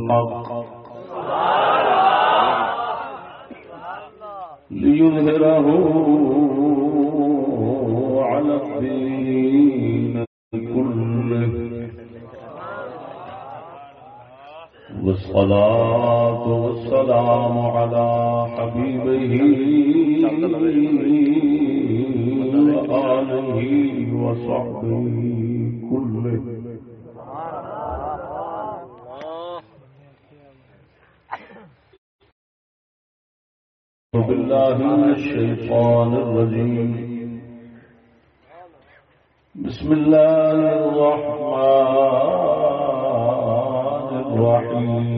الحق ليظهره على الدين كله والصلاة والسلام على حبيبه وآله وصحبه كله بالله من الشيطان الرجيم. بسم الله الرحمن الرحيم.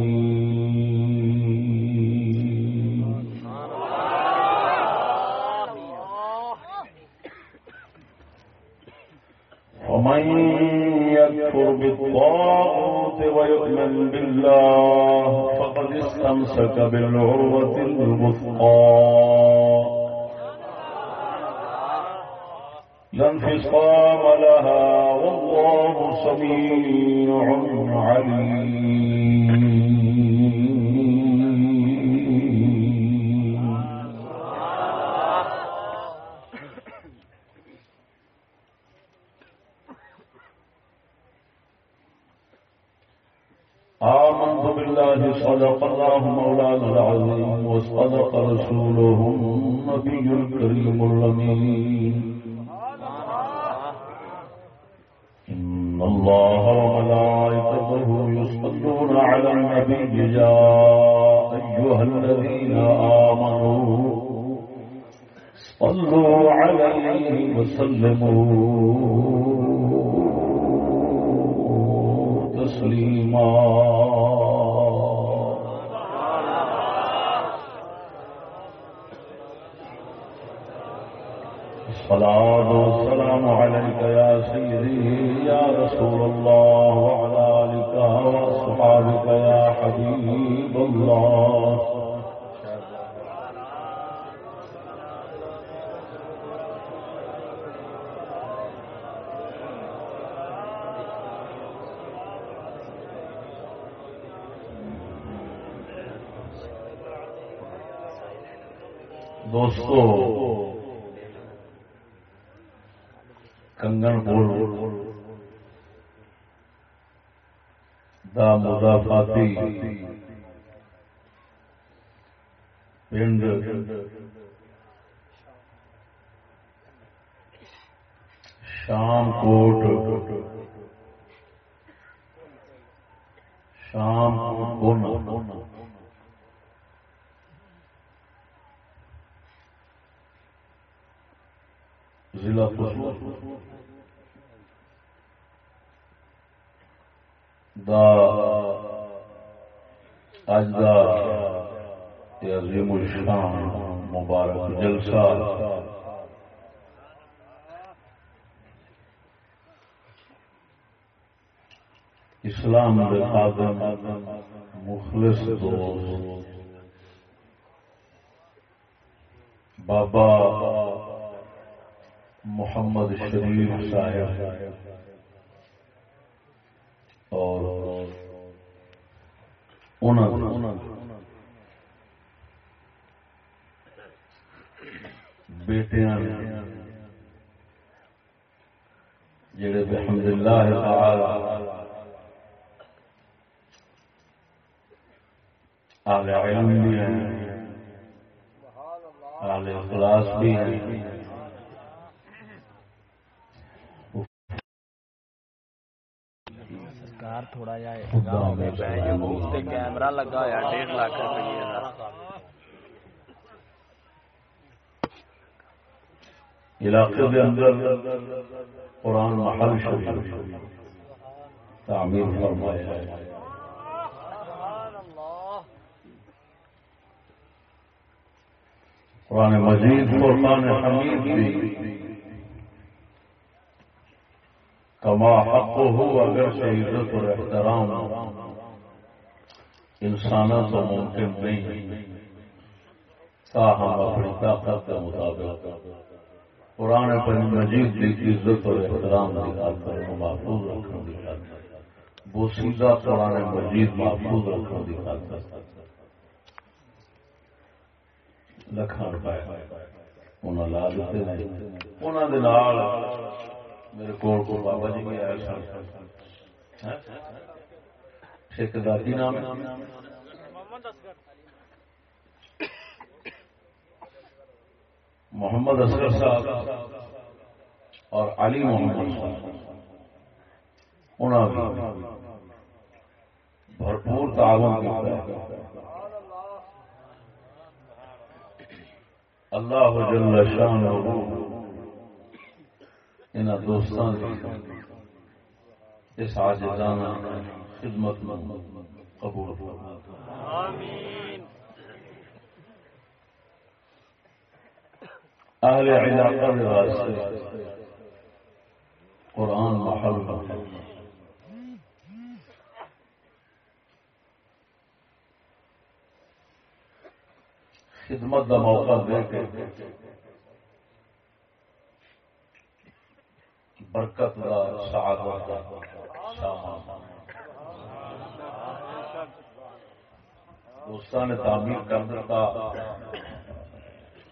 ومن يكفر بالطاغوت ويؤمن بالله فقد استمسك بالعروة الوثقى. لا انفصام لها والله سميع عليم. العظيم وصدق رسوله النبي الكريم الأمين. إن الله وملائكته يصلون على النبي يا أيها الذين آمنوا صلوا عليه وسلموا تسليما. الصلاة والسلام عليك يا سيدي، يا رسول الله، وعلى آلك وأصحابك يا حبيب الله. دوستو کنگن بول دا مضافاتی۔ پنڈ۔ شام کوٹ۔ شام کوٹ ضلع دا اج دا عظیم الشان مبارک جلسہ اسلام خادم مخلص دوست بابا محمد شریف صاحب اور بیٹیاں جڑے بحمد اللہ تعالی علم بھی ہیں اہل اخلاص بھی ہیں۔ سرکار تھوڑا جہا کیمرہ لگا ہوا ڈیڑھ لاکھ روپیے کا علاقے کے اندر قرآن محل شریف تعمیر فرمایا ہے۔ قرآن مجید قرآن حمید بھی۔ کما حق ہو اگر سے عزت اور احترام انسانوں تو ممکن نہیں تاہم اپنی طاقت کے مطابق قرآن پر مجید کی عزت اور احترام کی خاطر محفوظ رکھنے کی خاطر، بوسیدہ قرآن مجید محفوظ رکھنے کی خاطر۔ لکھان روپئے انہوں لا دیتے ہیں انہوں نے نال میرے کو بابا جی بھی آئے سن۔ ہاں؟ ٹھیکدار کی نام محمد اصغر صاحب اور علی محمد صاحب۔ انہوں نے بھرپور تعاون کیا اللہ جل شان ان دوستان اس عاجزانہ خدمت میں قبول اہل علاقہ کے واسطے قرآن محل خدمت کا موقع دے کے برکت کا سعادت دوستان نے تعمیر کر دیتا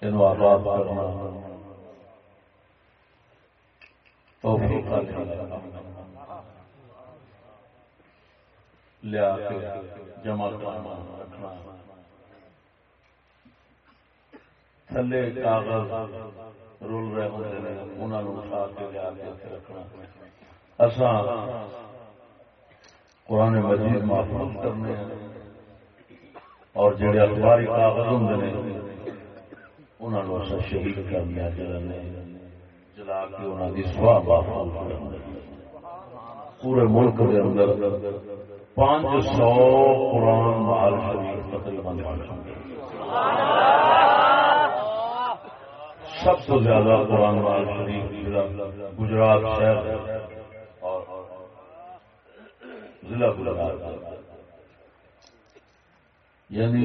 ان آباد کرنا۔ توفیق لیا کے جمع کرنا۔ رکھنا تھلے کاغذ رول رہے ہوتے ہیں انہوں نے اٹھا کے لیا کے رکھنا اصا قرآن مجید محفوظ کرنے اور جڑے اخباری کاغذ ہوں نے انہوں نے اصا شہید کر کرنے جلانے جلا کے انہوں کی سواہ محفوظ کرنے پورے ملک کے اندر پانچ سو قرآن محل شریف قتل بند سب سے زیادہ قرآن مال شریف ضلع گجرات شہر اور ضلع گجرات یعنی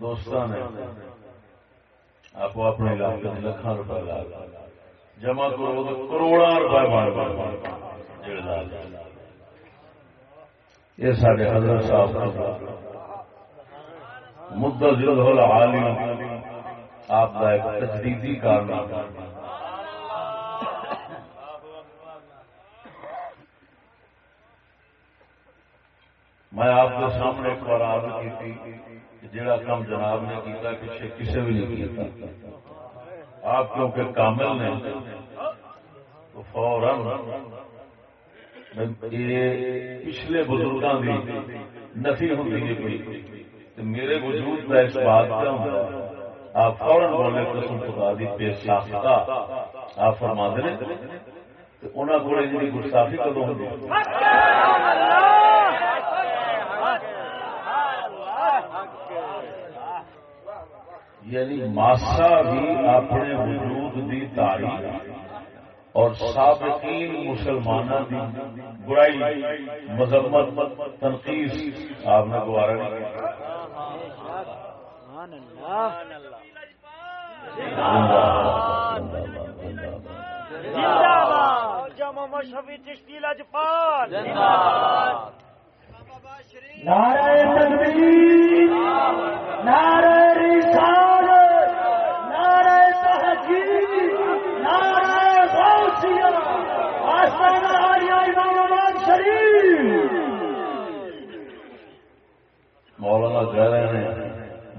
دوستان نے آپ اپنے علاقے میں لکھان روپئے لا جمع کرو تو کروڑا روپئے بار یہ سارے حضرت صاحب۔ مدعا ضلع عالم آپ کا ایک تجدیدی کارنامہ۔ میں آپ کے سامنے ایک بار آگ کی تھی جڑا کام جناب نے کیتا، پیچھے کسی بھی نہیں کیتا۔ آپ کیونکہ کامل نے، تو فوراً یہ پچھلے بزرگوں کی نفی ہوتی ہے میرے وجود کا اس بات کا ہوں آپ فوراً بولے قسم خدا دی، بے ساختہ۔ آپ فرما دے انہوں کو جی گستافی کدو ہوں یعنی ماسا بھی اپنے وجود دی تاریخ اور سابقین مسلمانوں کی برائی، مذمت تنقید آپ نے گوارا نہیں مشہور چشتی لجپال نعرہ تکبیر نعرہ رسالت نعرہ تحقیق نعرہ غوثیہ۔ آسمان عالیہ امام آباد شریف۔ مولانا کہہ رہے ہیں۔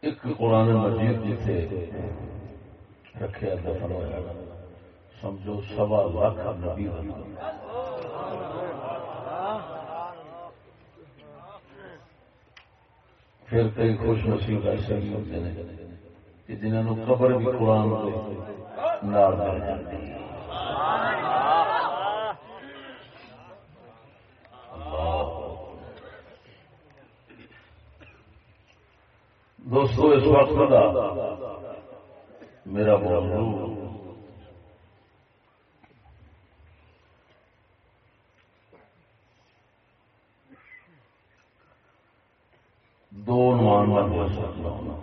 ایک قرآن مجید جیتے رکھے دفن ہوا سمجھو، سوا لاکھ نبی پھر کئی خوش نصیب ایسے بھی ہوتے ہیں کہ جنہوں نے قبر بھی قرآن نال مل جاتی ہے۔ دوستو اس وقت کا میرا موضوع دو عنوان میں بول سکتا ہوں۔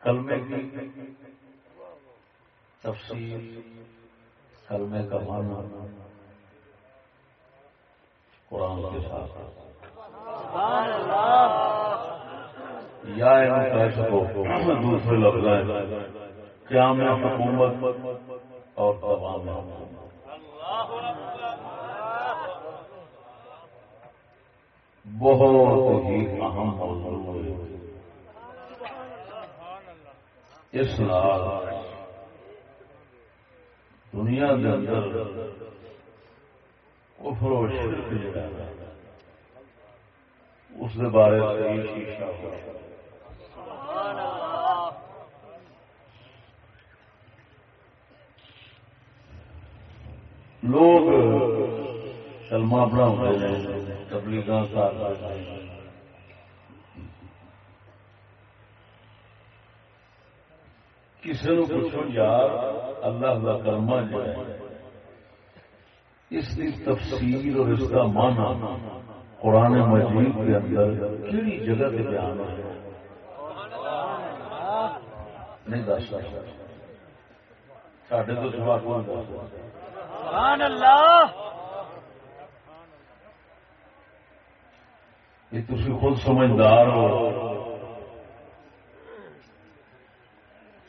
کلمے کی تفصیل، کلمے کا معنی۔ قرآن کے ساتھ۔ یا کہہ سکو دوسرے لفظ میں حکومت اور تمام بہت ہی اہم موضوع ہے۔ اس نال دنیا کے اندر کفر و شرک جڑا ہے۔ اس کے بارے شیشہ ہوا لوگ کلمہ بنا تبلیغ کسی نے پوچھو، یار، اللہ کا کلمہ جو ہے، اس کی تفصیل اور اس کا معنی۔ قرآن مجید کے اندر کہڑی جگہ سے بیان ہے؟ نہیں دس سڈے تو سوا کون دس سبحان اللہ! یہ تھی خود سمجھدار ہو۔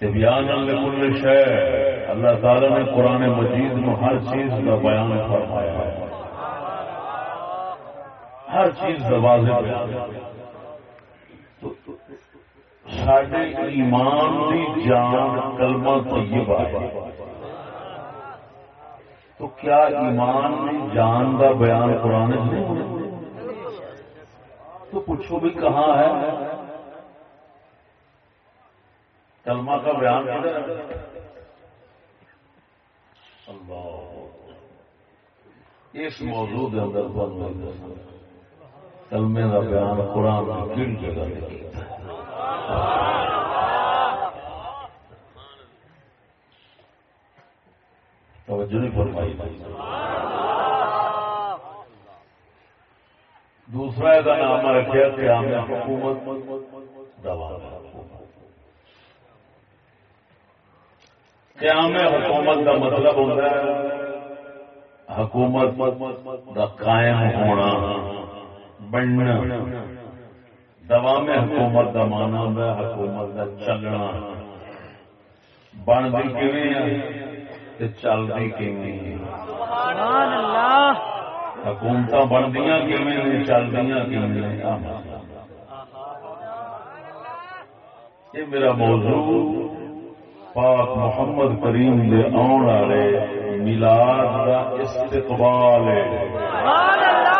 بیان کل شہ اللہ تعالی نے قرآن مجید میں ہر چیز کا بیان فرمایا ہے۔ ہر چیز کا واضح بیان تو سارے ایمان کی جان کلمہ طیبہ ہے۔ تو کیا ایمان کی جان کا بیان قرآن نہیں تو پوچھو بھی کہاں ہے؟ کلمہ کا بیان کدھر اللہ۔ اس موضوع کے اندر بند کلمے کا بیان قرآن کی کن جگہ لکھی توجہ نہیں فرمائی دوسرا کا نام رکھا قیام حکومت دوا قیام حکومت کا مطلب ہوتا ہے حکومت کا قائم ہونا۔ بننا. دوام حکومت کا مانا ہے حکومت کا چلنا۔ بنتی کیون چلتی کیون سبحان اللہ حکومت بندیا کیون چلدیا کیون یہ میرا موضوع پاک محمد کریم دے آن والے میلاد کا استقبال ہے سبحان اللہ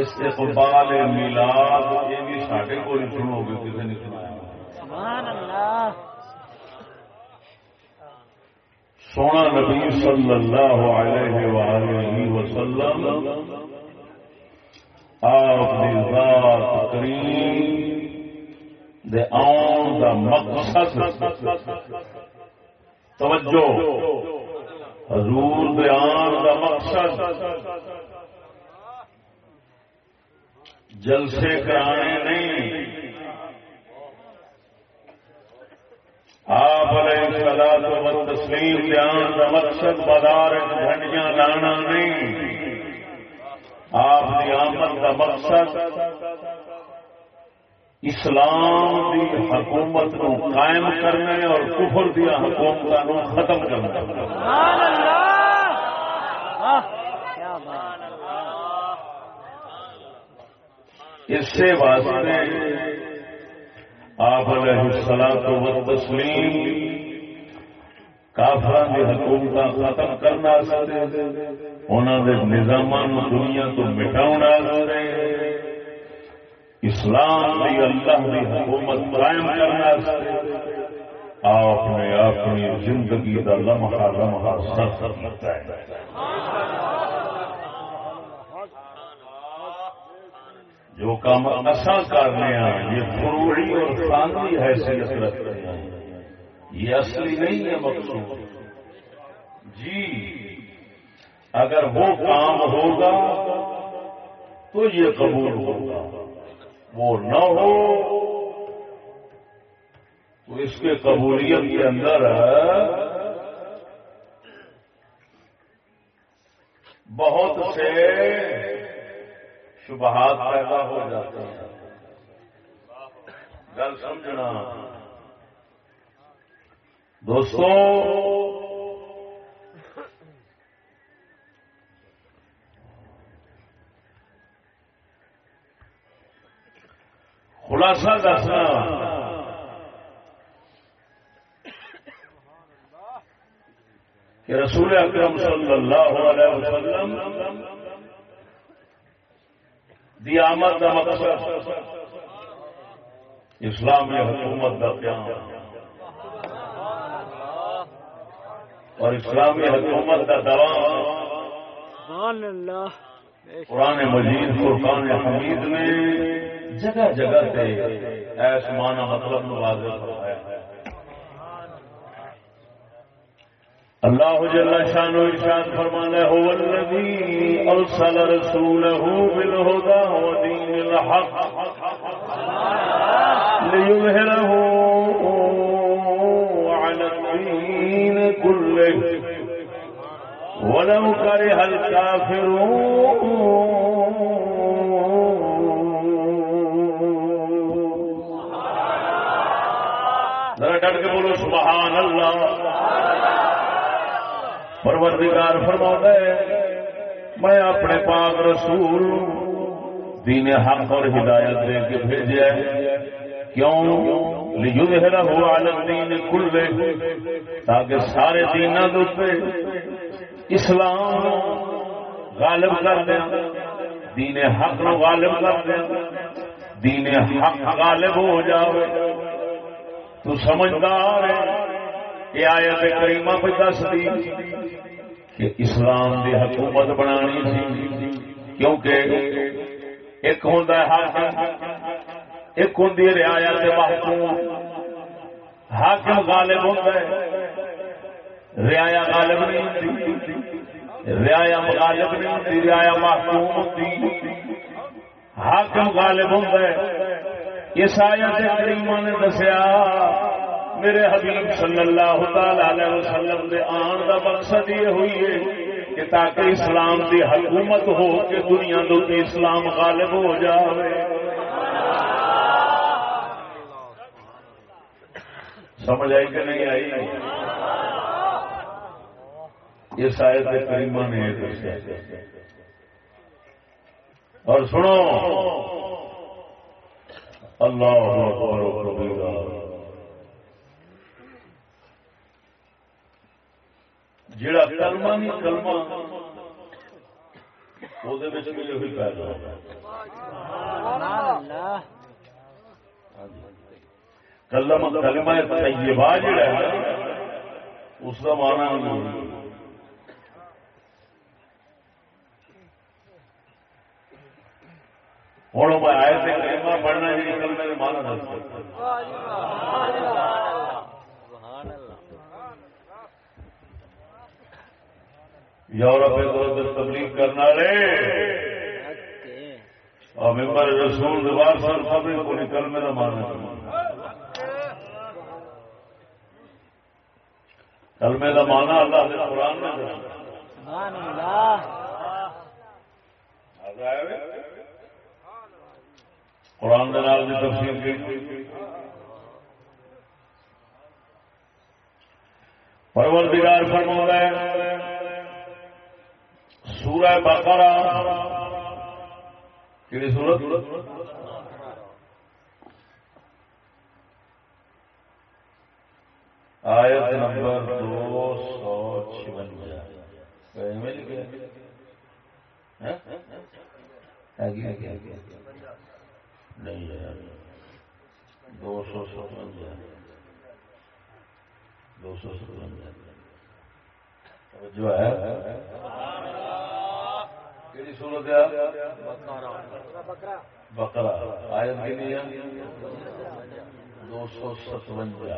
استقبال میلاد یہ بھی سارے کو نہیں سنو گے کسی نے سنایا؟ سونا نبی صلی اللہ علیہ وآلہ وسلم آپ ذات کریم دے آن دا مقصد۔ توجہ۔ حضور دے آن دا مقصد۔ جلسے کرانے نہیں۔ آپ علیہ السلام و تسلیم بیان کا مقصد بازار گھنٹیاں لانا نہیں۔ آپ کی آمد کا مقصد اسلام کی حکومت کو قائم کرنے اور کفر دیا حکومت کو ختم کرنا سبحان اس سے واسطے آپ علیہ السلام و تسلیم کافران کی حکومت ختم کرنا انہوں نے نظام دنیا تو مٹاؤ اسلام کی اللہ کی حکومت قائم کرنا آپ نے اپنی زندگی کا لمحہ لمحہ سر کیا ہے جو کام اصا کرنے ہیں یہ فروڑی اور ثانوی حیثیت رکھتے ہیں۔ یہ اصلی نہیں ہے مقصود۔ جی اگر وہ کام ہوگا تو یہ قبول ہوگا۔ وہ نہ ہو تو اس کے قبولیت کے اندر بہت سے شبہات پیدا ہو جاتے ہیں۔ گل سمجھنا۔ دوستو، خلاصہ دسنا۔ کہ رسول اکرم صلی اللہ علیہ وسلم دی آمد کا مقصد اسلامی حکومت کا قیام۔ اور اسلامی حکومت کا دوام۔ قرآن مجید فرقان حمید نے جگہ جگہ تے ایس مطلب واضح فرمایا۔ ہے اللہ جل شان و ارشاد فرمانا ہے، هو الذی ارسل رسوله بالهدى ودین الحق ليظهره على الدين كله ولو كره الكافرون ڈٹ کے بولو، سبحان اللہ! پروردگار فرما ہے میں اپنے پاک رسول دین حق اور ہدایت دے کے بھیجا ہے کیوں؟ لیظہرہ علی الدین کلے تاکہ سارے دیناں دے اوپر اسلام غالب کر دیں دین حق نو غالب کر دیں دین حق غالب ہو جاوے۔ تو سمجھدار ہے یہ آیت کریمہ پہ دس دی کہ اسلام دی حکومت بنانی سی، کیونکہ ایک ہوں حاکم ایک ہوں رعایت محکوم۔ حاکم غالب ہوتا ہے، رعایا غالب نہیں ہوتی رعایا غالب نہیں ہوتی رعایا محکوم ہوتی حاکم غالب ہوتا ہے۔ اس آیت کریمہ نے دسیا میرے حبیب صلی اللہ تعالی علیہ وسلم دے آن دا مقصد یہ ہوئی ہے کہ تاکہ اسلام دی حکومت ہو کہ دنیا دو اسلام غالب ہو جاوے۔ سمجھ آئی کہ نہیں آئی؟ یہ شاید کریمہ نے اور سنو، اللہ اکبر و کبیرہ جڑا کلمہ نہیں کلمہ وہ کلمہ کلمہ طیبہ ہے اس کا نہیں ہوں میں آئے تھے کلمہ پڑھنا جی کلمے کا مانا دس سبحان اللہ یورپ ادھر تبلیغ کرنا رے اور ممبر رسول دوبار سال خبر کو نکل میں مانا کلمے کا مانا اللہ کے قرآن میں قرآن نال کی تفصیل کی۔ پروردگار فرما ہے سورہ بقرہ۔ کہڑی سورت؟ آیت نمبر دو سو چھونجا ہاں؟ نہیں؟ دو سو ستوجا دو سو ستوجا جو ہے؟ کہڑی صورت ہے؟ بقرہ۔ آیت ہے؟ دو سو ستوجا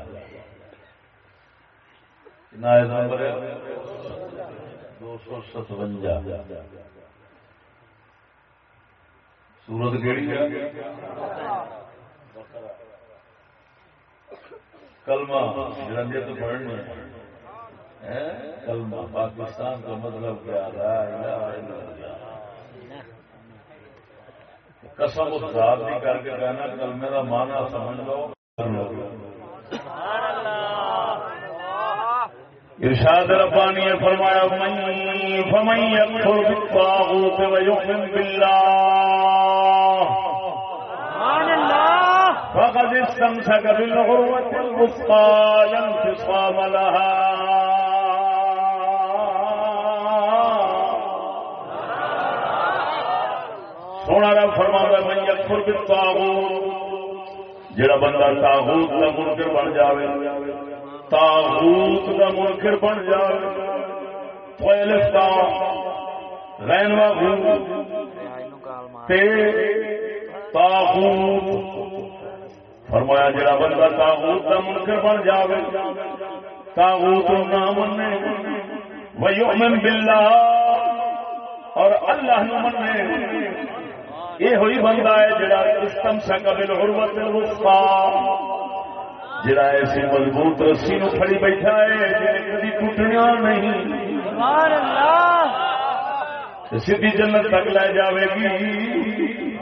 آیت نمبر ہے؟ دو سو ستوجا سورت کہڑی ہے؟ کلمہ جرنجت پڑھنے کلمہ پاکستان کا مطلب کیا؟ لا الہ الا اللہ۔ قسم اس ذات نہیں کر کے کہنا کلمے کا مانا سمجھ لو۔ ارشاد ربانی نے فرمایا من فمن يكفر بالطاغوت ويؤمن بالله سبحان اللہ! فقد استمسك بالعروة الوثقى لا انفصام لها. سونا رب فرما من یکفر بالطاغوت جڑا بندہ تاغوت کا منکر بن جاوے تاغوت کا منکر بن جاوے فیلستا رینوا تے تاغوت فرمایا جڑا بندہ تاغوت کا منکر بن جاوے تاغوت نہ منے ویؤمن باللہ، اور اللہ نو منے یہ ہوئی بندہ ہے جڑا استم سا قبل حرمت الوسطا جڑا ایسی مضبوط رسی نو کھڑی بیٹھا ہے جڑے کبھی ٹوٹنا نہیں۔ سبحان اللہ سیدھی جنت تک لے جاوے گی۔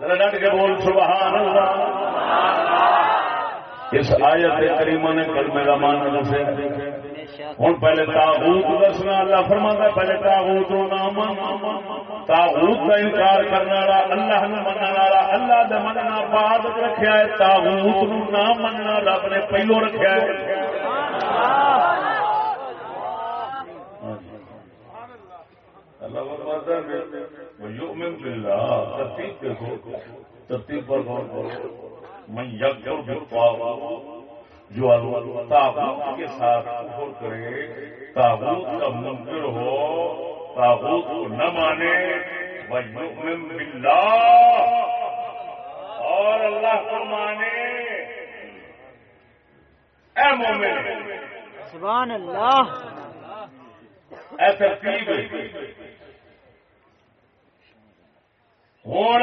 ذرا ڈٹ کے بول، سبحان اللہ۔ سبحان اللہ اس آیت کریمہ نے کلمے کا معنی دسے۔ ہوں پہلے تاغوت دسنا، اللہ فرماتا پہلے تاغوت نو نام تاغوت کا انکار کرنے والا، اللہ نو مننے والا، اللہ دے مننا بعد وچ رکھیا ہے، تاغوت نو نہ مننا رب نے پہلو رکھیا ہے۔ اللہ فرماتا ہے ویؤمن باللہ ترتیب دیکھو ترتیب پر غور کرو۔ من یکفر بالطاغوت جو تاغوت کے ساتھ کفر کرے تاغوت کا منکر ہو تاغوت کو نہ مانے ویؤمن باللہ اور اللہ کو مانے۔ اے مومن سبحان اللہ۔ اے ترتیب۔ ہوں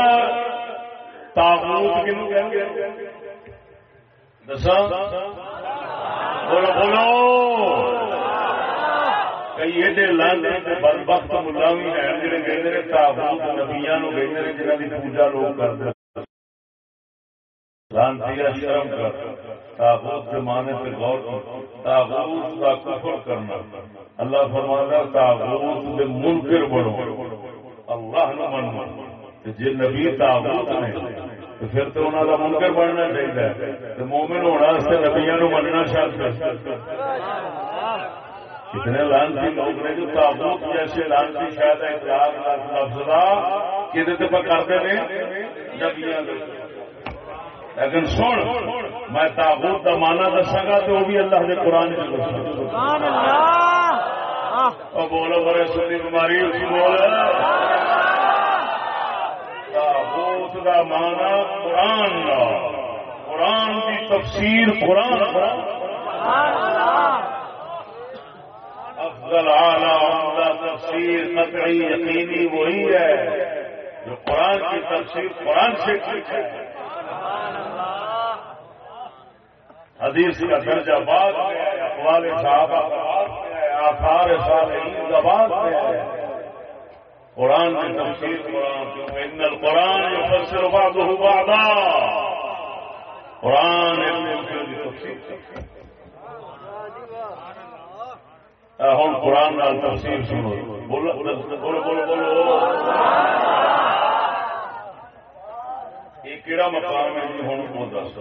تاغوت کنو کہیں گے دسا بولو بولو۔ کئی ایڈے لانتے بد وقت ملا بھی ہیں، جڑے کہتے ہیں تاغوت نبیاں نو کہتے ہیں جنہاں دی پوجا لوگ کرتے لانتی شرم کر تاغوت کے پہ غور کر تاغوت کا کفر کرنا۔ اللہ فرماتا تاغوت دے منکر بنو۔ اللہ نہ منو۔ جی نبی تاغوت نے تو پھر تو انہوں کا منکر بننا چاہیے تو مومن ہونا نبیا نو مننا شرط کتنے لانتی لوگ نے جو تابوت جیسے لانتی شاید اخلاق لفظ کا کہ کرتے ہیں نبیا لیکن سن میں تابوت کا مانا دسا گا تو وہ بھی اللہ کے قرآن اور بولو بڑے سنی بیماری اسی بول تابوت کا مانا قرآن کا قرآن کی تفسیر قرآن افضل اعلی عمدہ تفسیر قطعی یقینی وہی ہے جو قرآن کی تفسیر قرآن سے ہے۔ حدیث کا درجہ بعد میں ہے، اقوال صحابہ کا بعد میں ہے، آثار صالحین کا بعد میں ہے۔ قرآن کی تفسیر قرآن کیونکہ ان القرآن یفسر بعضه بعضا. قرآن ایک دوسرے کی تفسیر ہوں قرآن نال تفسیر سنو۔ بولو بولو بولو یہ کہڑا مقام ہے جی ہوں وہ دس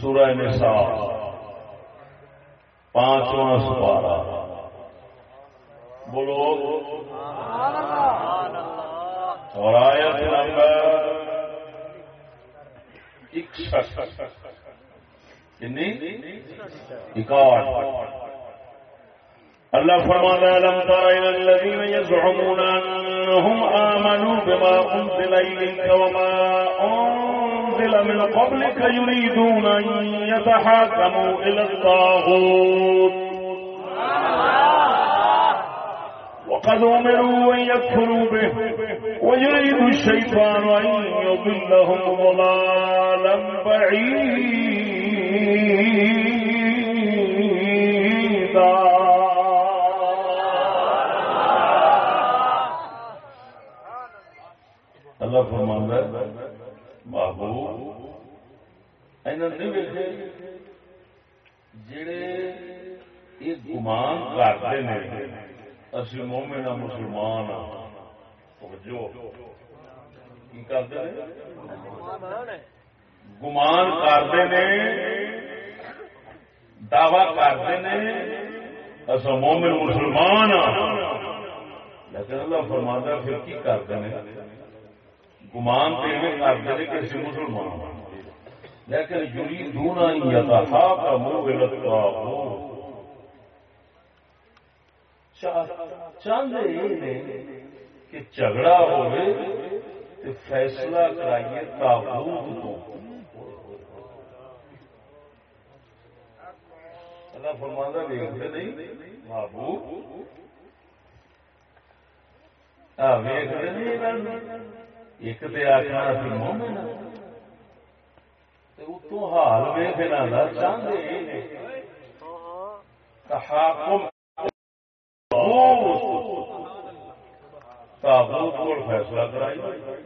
سورہ نساء، پانچواں سپارہ۔ بولو۔ اور آیت نمبر اکسٹھ۔ کنی اکاٹھ۔ اللہ فرمانا لم تر الى الذين يزعمون انهم امنوا بما انزل اليك وما انزل من قبلك يريدون ان يتحاكموا الى الطاغوت. سبحان الله وقد امروا ان يكفروا به، ويريد الشيطان ان يضلهم ضلالا بعيدا. اللہ فرماندا ہے، محبوب، اینا نہیں ویکھے جڑے یہ گمان کرتے ہیں اسی مومن ہاں مسلمان ہاں۔ توجہ۔ کی کرتے ہیں؟ گمان کرتے ہیں۔ دعوی کرتے ہیں۔ اصا مومن مسلمان ہاں۔ لیکن اللہ فرماتا پھر کی کرتے ہیں؟ گمان تو یہ کرتے ہیں کہ اسی مسلمان ہاں۔ لیکن جڑی دونا یتہا کا منہ لگتا ہو چاہتے یہ کہ جھگڑا ہوئے تو فیصلہ کرائیے تابوت کو۔ اللہ فرماندہ ویختے نہیں؟ بابو ویختے نہیں ایک تو آخنا سی مومن۔ اتوں حال ویخنا چاہتے تحاکم تابوت کو فیصلہ کرائیے۔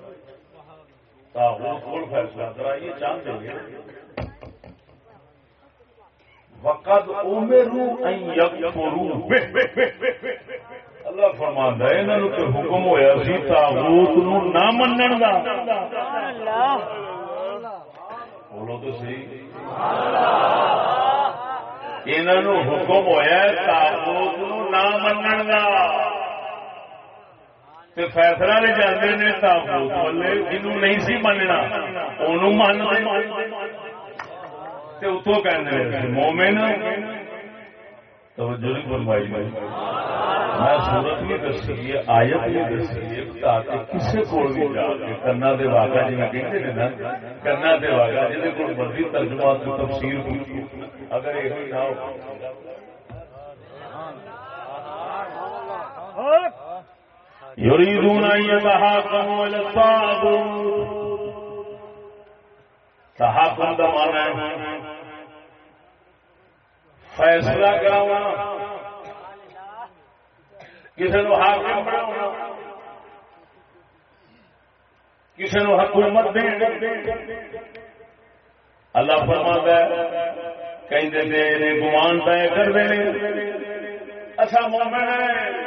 تابوت کو فیصلہ کرائیے چاہتے ہیں وقت امرو اللہ فرماندا ہے، انہاں نو حکم ہویا سی تابوت نو نہ منن دا۔ سبحان اللہ بولو تو صحیح۔ انہاں نو حکم ہویا ہے تابوت نو نہ منن دا۔ تے فیصلہ لے جاندے نے تابوت والے جنوں نہیں سی مننا اونوں من تے کہندے نے مومن توجہ نہیں فرمائی میں میں صورت نہیں دسی ہے آیت نہیں دسی ہے تاکہ کسے کول بھی جا کے کنا دے واقعہ جی کہتے ہیں نا کنا دے واقعہ جہاں کول مرضی ترجمہ تو تفسیر اگر یہ نہ ہو يريدون أن يتحاكموا إلى الطاغوت تحاکم کا مانا ہے۔ فیصلہ کراؤنا۔ کسی نو حاکم بناؤنا۔ کسی نو حکومت دینا اللہ فرماتا ہے کہیں دے نے گمان طے کر دے۔ اچھا مومن ہے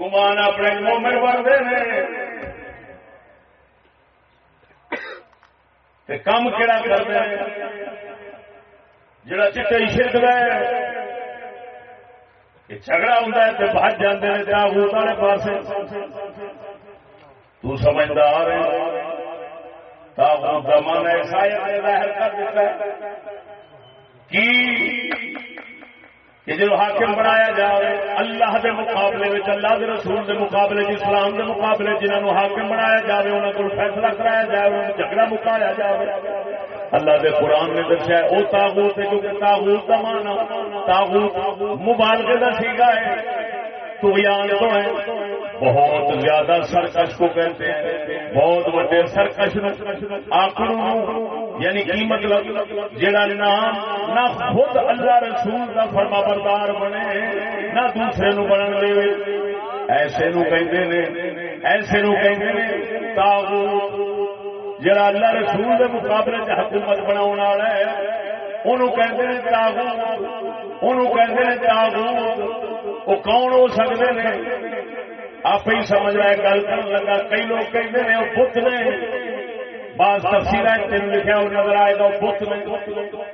گمان اپنے مومن بنتے ہیں۔ تے کام کہڑا کرتے ہیں؟ جڑا چٹے شرک ہے جھگڑا ہوتا ہے تے جاتے ہیں تاغوت والے پاسے۔ تو سمجھدار ہے تاغوت کا من ایسا ظاہر کر دیتا ہے۔ کی؟ کہ جب حاکم بنایا جائے اللہ دے مقابلے میں اللہ دے رسول دے مقابلے چ اسلام دے مقابلے جنہوں حاکم بنایا جائے انہوں کو فیصلہ کرایا جائے انہوں جھگڑا مکایا جائے اللہ دے قرآن نے دسیا وہ تاغوت ہے، کیونکہ تاغوت کا مانا تاغوت مبالغے کا سیگا ہے۔ تو تو ہے، بہت زیادہ سرکش کو کہتے ہیں، بہت بڑے سرکش آخر یعنی کی مطلب؟ جڑا نام نہ خود اللہ رسول کا فرما بردار بنے، نہ دوسرے نو بنن دے۔ ایسے نو کہندے نے، ایسے نو کہندے نے، تاغوت جڑا اللہ رسول دے مقابلے چ حکومت بناون والا ہے، اونوں کہندے نے تاغوت، اونوں کہندے نے تاغوت۔ وہ کون ہو سکتے ہیں آپ ہی سمجھ رہا ہے گل کر لگا، کئی لوگ کہتے ہیں وہ بت نے بعض تفصیل تین لکھا وہ نظر آئے گا بت نے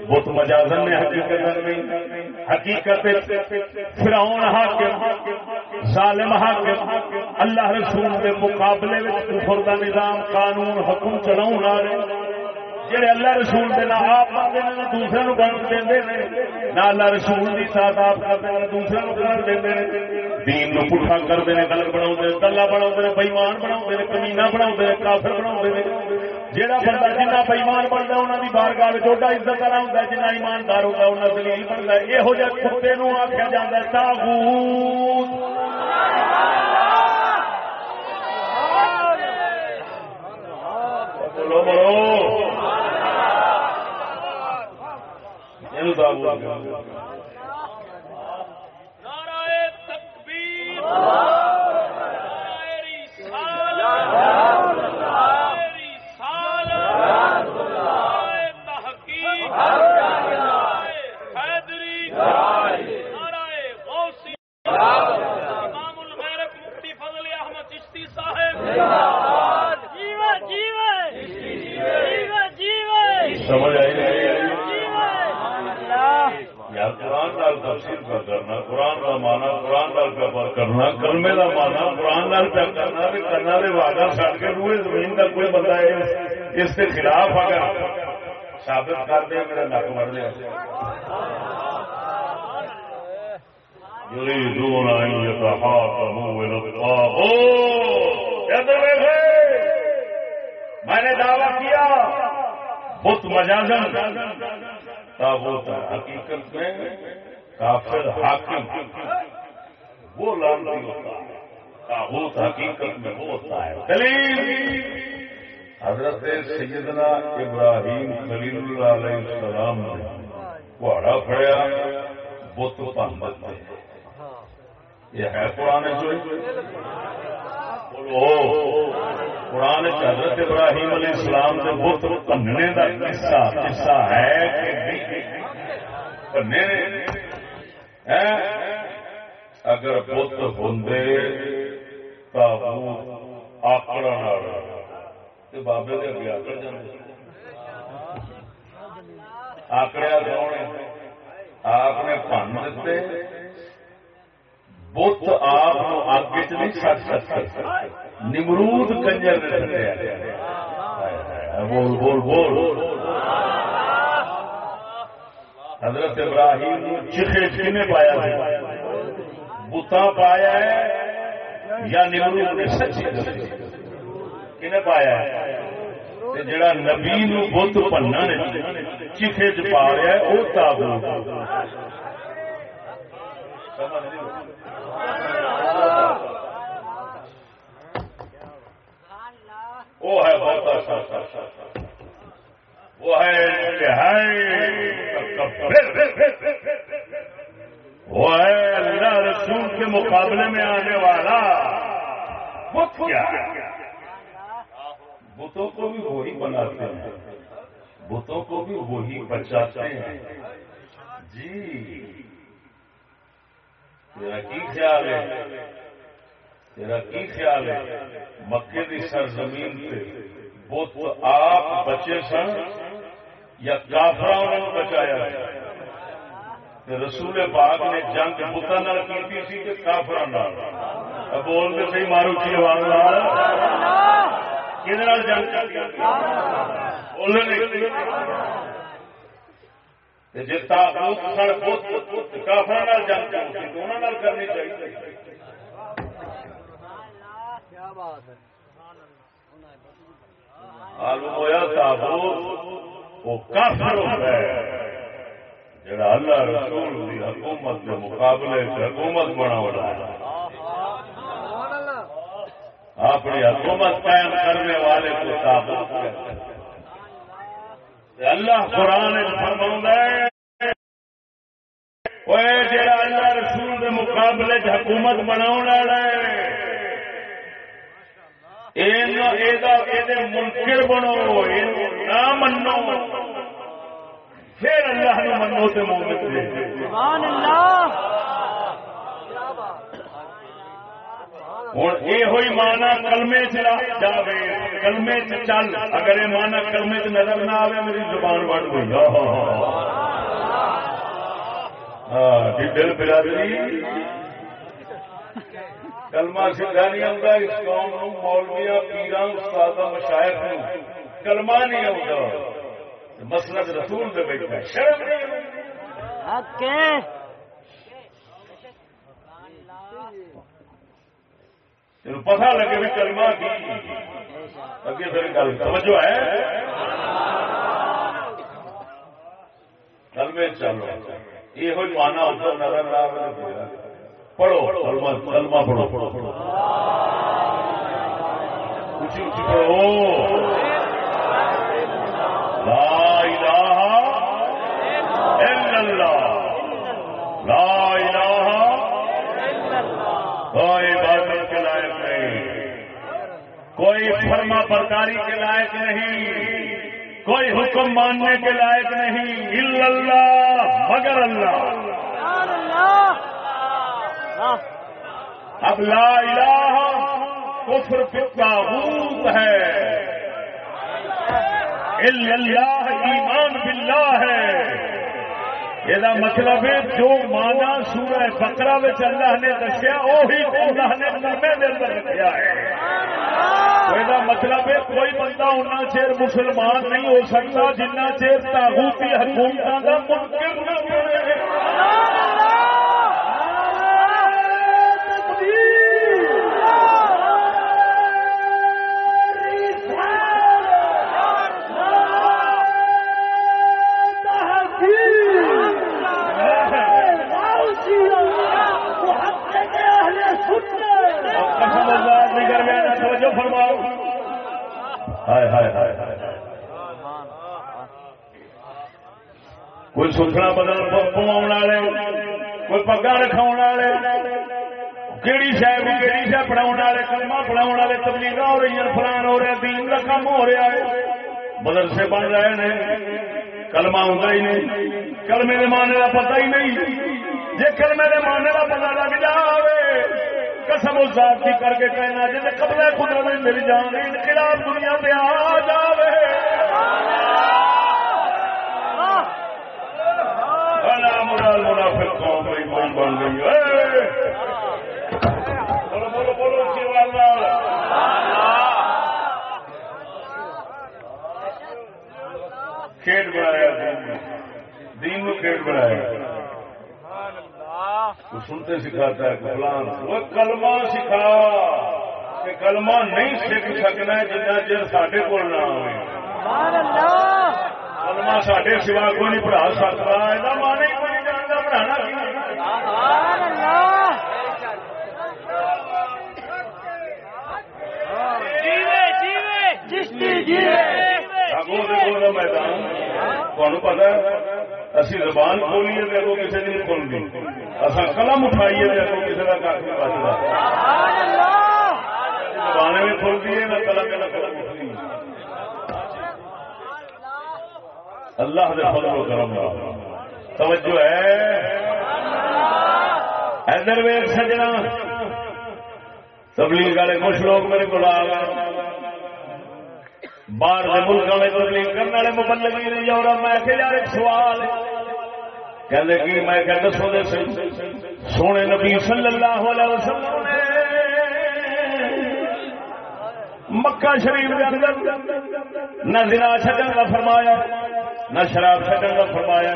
بت مجازن نے حقیقت نہیں۔ حقیقت فرعون حاکم، ظالم حاکم، اللہ رسول کے مقابلے میں کفر دا نظام قانون حکم چلاؤ آ رہے جہے اللہ رسول دے نہ آپ بنتے ہیں دوسرے نو بن دے نہ اللہ رسول کی ساتھ آپ کرتے ہیں دوسرے نو کر دے دین نو پٹھا کرتے ہیں گلت بنا گلا بنا بےمان بنا کمینا بنا کافر بنا جہاں بندہ جنہ بےمان بنتا انہوں کی بار گاہ چوٹا عزت والا ہوتا جنہ ایماندار ہوتا ہے انہیں دلیل بنتا ہے۔ کتے نو آخیا جا ہے تاغوت بولو بولو نعرہ تکبیر نعرہ رسالت نعرہ رسالت نعرہ تحقیق نعرہ حیدری نعرہ غوثی امام الغیرت مفتی فضل احمد چشتی صاحب جیوے جیوے جیوے جیوے سمجھ آئی نہیں جیوے اللہ یار قرآن نال تفسیر کا کرنا مانا قرآن نال کرنا کلمے کا مانا قرآن نال کرنا بھی کرنا دے وعدہ چھڑ کے روئے زمین کا کوئی بندہ ہے اس کے خلاف اگر ثابت کر دے میرا نک مر لیا يريدون أن يتحاكموا إلى الطاغوت میں نے دعویٰ کیا بت مجازن تابوت حقیقت میں کافر حاکم، وہ لانتی ہوتا ہے، تابوت حقیقت میں وہ ہوتا ہے۔ دلیل، حضرت سیدنا ابراہیم خلیل اللہ علیہ السلام نے پہاڑا پڑیا بت پن یہ ہے قرآن جو بولو، قرآن حضرت ابراہیم علیہ السلام کے بت بننے کا قصہ قصہ ہے کہ نہیں؟ بننے۔ ہے اگر بت ہوں تابوت آکڑ بابے کے اگے آکڑ جاتے آکڑیا کون آپ نے پن دیتے بت آپ اگ چ نہیں چڑ سکتے۔ نمرود کنجر نے بول بول بول۔ حضرت ابراہیم چیخے کنے پایا ہے بتا پایا ہے یا نمرود نے سچی دسی کنے پایا ہے؟ تے جڑا نبی نو بت پننا نے چیخے چ پا رہا ہے وہ تابوت وہ ہے بہت اچھا۔ وہ ہے وہ ہے اللہ رسول کے مقابلے میں آنے والا۔ وہ کیا؟ بتوں کو بھی وہی بناتے ہیں۔ بتوں کو بھی وہی بچاتے ہیں۔ جی۔ تیرا کی خیال ہے؟ تیرا کی خیال ہے؟ مکے کی سرزمین سے بت آپ بچے سن؟ یا کافرا انہوں بچایا رسول پاک نے جنگ بتان کی سی کہ کافر بولتے سی مارو کی آواز کہ جنگ جی تابوت سن بت کافر جنگ تو انہوں کرنی چاہیے۔ معلوم ہوا تابوت۔ وہ کافر ہوتا ہے جڑا اللہ رسول کی حکومت کے مقابلے سے حکومت بنا ہوا ہے اپنی حکومت قائم کرنے والے کو تابوت کہتے ہیں اللہ قرآن فرما ہے جڑا اللہ رسول کے مقابلے چ حکومت بنا منکر بنو نہ منو پھر اللہ نے منو تو مومن سبحان اللہ ہوں یہ مانا کلمے چلا جائے کلمے چل اگر یہ مانا کلمے چ نظر نہ آئے میری زبان بڑھ گئی ہاں دل برادری کلمہ سیدھا نہیں آتا اس قوم نو مولویا پیران استاد مشاعر کلمہ نہیں آتا مسلک رسول دے بیٹھا شرم تین پتا لگے بھی کلمہ کی۔ اگے پھر گل توجہ ہے؟ کلمے چلو۔ یہ مانا ہوتا نظر آ پڑھو کلمہ پڑھو پڑھو۔ پڑھو اونچی اونچی پڑھو۔ لا الہ الا اللہ۔ لا الہ کوئی عبادت کے لائق نہیں۔ کوئی فرما برداری کے لائق نہیں۔ کوئی حکم ماننے کے لائق نہیں۔ الا اللہ، مگر اللہ۔ اب لا الہ کفر تاغوت ہے۔ اللہ ایمان باللہ ہے۔ یہ مطلب ہے جو مانا سورہ بکرا اللہ نے دسیا وہی اللہ نے کلمے دے رکھا ہے۔ یہ مطلب ہے کوئی بندہ اُنہ چیر مسلمان نہیں ہو سکتا جنہ چیر تاغوتی حکومت کا منکر نہ بنے ہائے ہائے ہائے کوئی سوچنا بدل پواؤ والے، کوئی پگا رکھاؤ والے کہڑی شہ بھی کہڑی شہ پڑھاؤ والے کلمہ پڑھاؤ والے تبلیغ ہو رہی ہیں فلان ہو رہا دین کا کام ہو رہا ہے۔ مدرسے بن رہے ہیں، کلمہ ہوتا ہی نہیں۔ کلمے کے معنی کا پتہ ہی نہیں۔ جی کلمے کے معنی کا پتہ لگ جائے قسم اس ذات کی کر کے کہنا جی قبل قدرت مل جان انقلاب دنیا پہ آ جاوے۔ بڑا مرال منافق قوم میں ایمان بن گئی بولو بولو بولو بنایا دین نے۔ دین بنایا۔ تو سنتے سکھاتا ہے وہ کلمہ سکھا۔ کہ کلمہ نہیں سیکھ سکنا ہے جنہ چر سڈے کو نہ ہوئے۔ سبحان اللہ۔ کلمہ سڈے سوا کوئی نہیں پڑھا سکتا۔ یہ مانا ہی کوئی جانتا پڑھانا کی؟ سبحان اللہ۔ جیوے جیوے۔ جیوے۔ اگوں میدان۔ تمہیں پتا اسی زبان کھولیے تو اگوں کسی نہیں کھولتی اصا قلم اٹھائیے تو اگوں کسی کا کھ نہیں بچتا سبحان زبان بھی کھولتی ہے، نہ قلم نہ قلم اٹھتی۔ اللہ دے فضل و کرم نال۔ توجہ ہے۔ ادھر ویگ سجنا۔ تبلیغ والے کچھ لوگ میرے کو آ گئے۔ باہر کے ملکوں میں تبلیغ کرنے والے مبلغی نے یورپ میں کہ یار ایک سوال ہے۔ کہتے کہ میں کہ دسو دے سونے نبی صلی اللہ علیہ وسلم نے مکہ شریف کے اندر نہ زنا چھڈن کا فرمایا، نہ شراب چھڈن کا فرمایا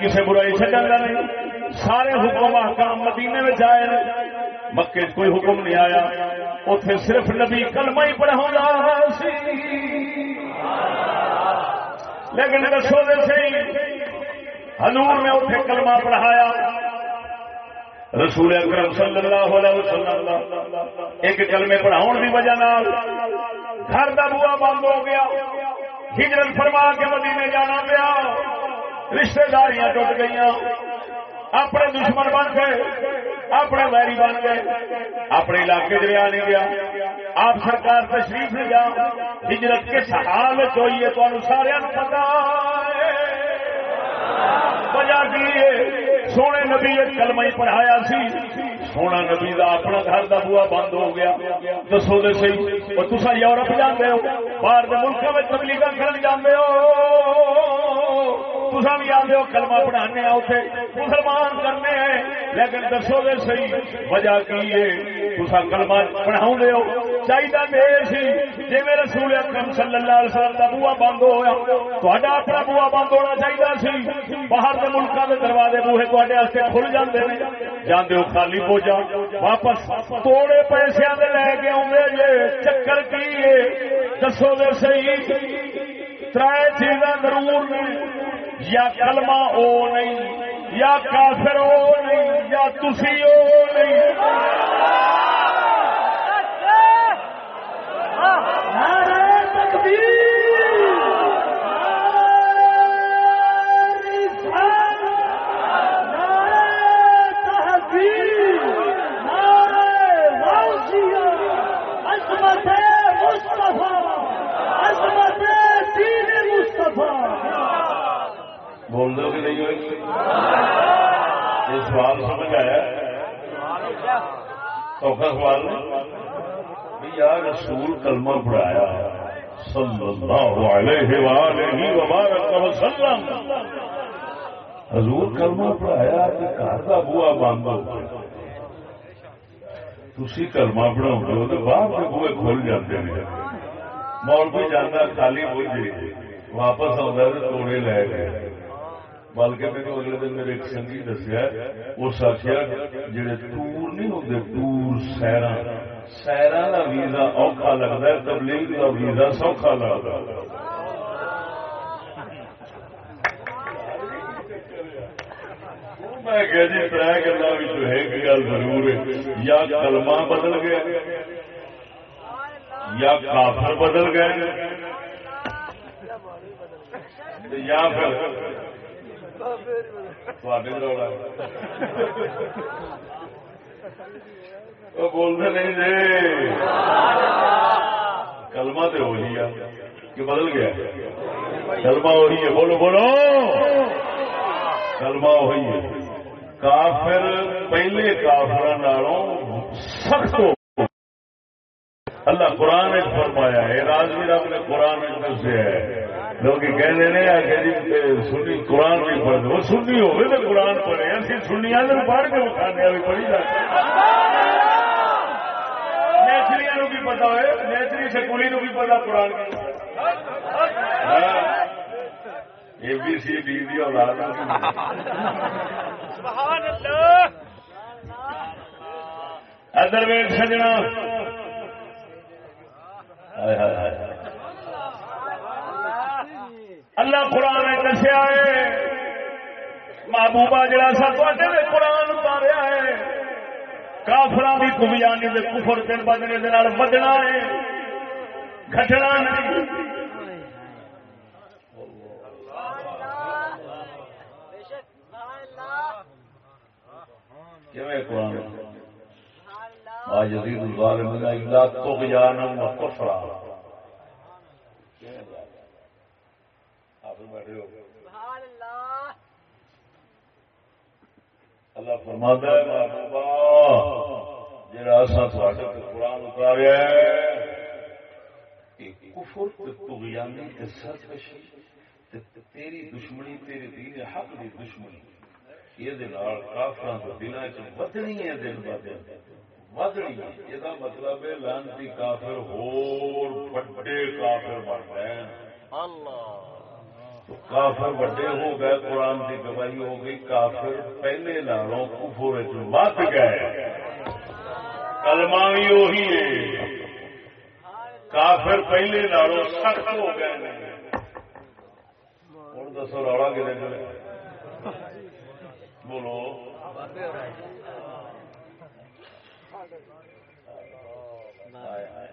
کسی برائی چھڈن کا نہیں۔ سارے حکم احکام مدینے میں آئے مکے کوئی حکم نہیں آیا۔ اتے صرف نبی کلمہ ہی پڑھا سی۔ لیکن دسو دے سی، حضور نے اتے کلمہ پڑھایا۔ رسول اکرم صلی اللہ علیہ وسلم، ایک کلمے پڑھاؤ کی وجہ نال گھر کا بوا بند ہو گیا۔ ہجرت فرما کے مدینے جانا پیا۔ رشتے داریاں ٹوٹ گئی اپنے دشمن بن گئے اپنے ویری بن گئے، اپنے علاقے چ نہیں گیا۔ آپ سرکار تشریف لے جا ہجرت کس حال ہوئی ہے تمہیں سارا پتا وجہ کی سونے نبی ایک کلمہ ہی پڑھایا سی، سونا نبی دا اپنا گھر دا بوا بند ہو گیا۔ دسو دے سی اور تسا یورپ جانے ہو، باہر کے ملکوں میں تبلیغ کرن جانے ہو۔ تصا بھی آتے ہو، کلمہ پڑھانے ہاں اتنے مسلمان کرنے ہیں، لیکن دسو گے صحیح۔ وجہ کی ہے؟ تصا کلمہ پڑھاؤ ہو۔ چاہیے دیر سی جی رسول اکرم صلی اللہ علیہ وسلم کا بوا بند ہوا تا اپنا بوا بند ہونا چاہیے سی۔ باہر کے ملکوں کے دروازے بوہے تے کھل جاتے ہیں جانے ہو خالی ہو جا واپس توڑے پیسے لے کے آدھے جے۔ چکر کی دسو گے صحیح۔ تر چیزاں ضرور نے، یا کلمہ او نہیں، یا کافر او نہیں، یا تسی او نہیں۔ نعرہ تکبیر نعرہ تحقیر نعرہ غوثیہ عظمت مصطفیٰ عظمت دین مصطفیٰ بول دو کہ نہیں ہوئی؟ یہ سوال سمجھ آیا؟ اوکھا سوال نہیں بھی یا رسول کلمہ پڑھایا صلی اللہ علیہ وآلہ وبارک وسلم۔ حضور کلمہ پڑھایا کہ گھر کا بوا بند ہو تھی کلمہ پڑھاؤ گے تو باہر کے بوئے کھل جاتے ہیں مول مولوی جانا خالی ہو واپس آتا توڑے لے گئے۔ بلکہ میرے اگلے دن میرے ایک سنگی دسیا اس آخیا جڑے ٹور نہیں ہوتے ٹور سیرا سیرا کا ویزا اوکھا لگتا ہے، تبلیغ کا ویزا سوکھا لگتا میں کہ جی تر گلا ایک گل ضرور ہے، یا کلمہ بدل گیا، یا کافر بدل گئے، یا پھر بولتے نہیں جی کلمہ تو وہی ہے کہ بدل گیا کلمہ وہی ہے بولو بولو کلمہ وہی ہے کافر پہلے کافر سخت ہو اللہ قرآن فرمایا ہے راجوی رب نے قرآن دسیا ہے لوگ کہتے ہیں جی سنی قرآن نہیں پڑھتے وہ سنی ہوگی تو قرآن پڑھے۔ اسی پڑھ کے پڑھی نیچری بھی پتا نیچری سکولی نو بھی پتا قرآن ہاں۔ اے بی سی ڈی دی اولاد ادر ویٹ سجنا۔ اللہ قرآن نے دسیا ہے محبوبہ جڑا سا تے قرآن اتاریا ہے۔ کافران کی کمیانی کے کفر دن بدنے دے بدنا ہے۔ گھٹنا نہیں۔ قرآن؟ آج یزید الظالمین الا طغیانا و کفرا اللہ۔ فرماتا ہے محبوبہ جڑا اسا تواڈے تے قرآن اتاریا ہے کفر تے طغیانی تے سرکشی تے تیری دشمنی تیرے دین حق دی دشمنی یہ کافر دلوں چ ودنی ہے دن ب دن ودنی یہ مطلب ہے لانتی کافر ہور بڑے کافر بن رہے ہیں کافر بڑے ہو گئے، قرآن کی گواہی ہو گئی، کافر پہلے نالوں کفر مت گئے۔ کلمہ بھی وہی ہے۔ کافر پہلے نالوں سخت ہو گئے ہوں دسو روڑا کتنے بولو۔ آئے آئے۔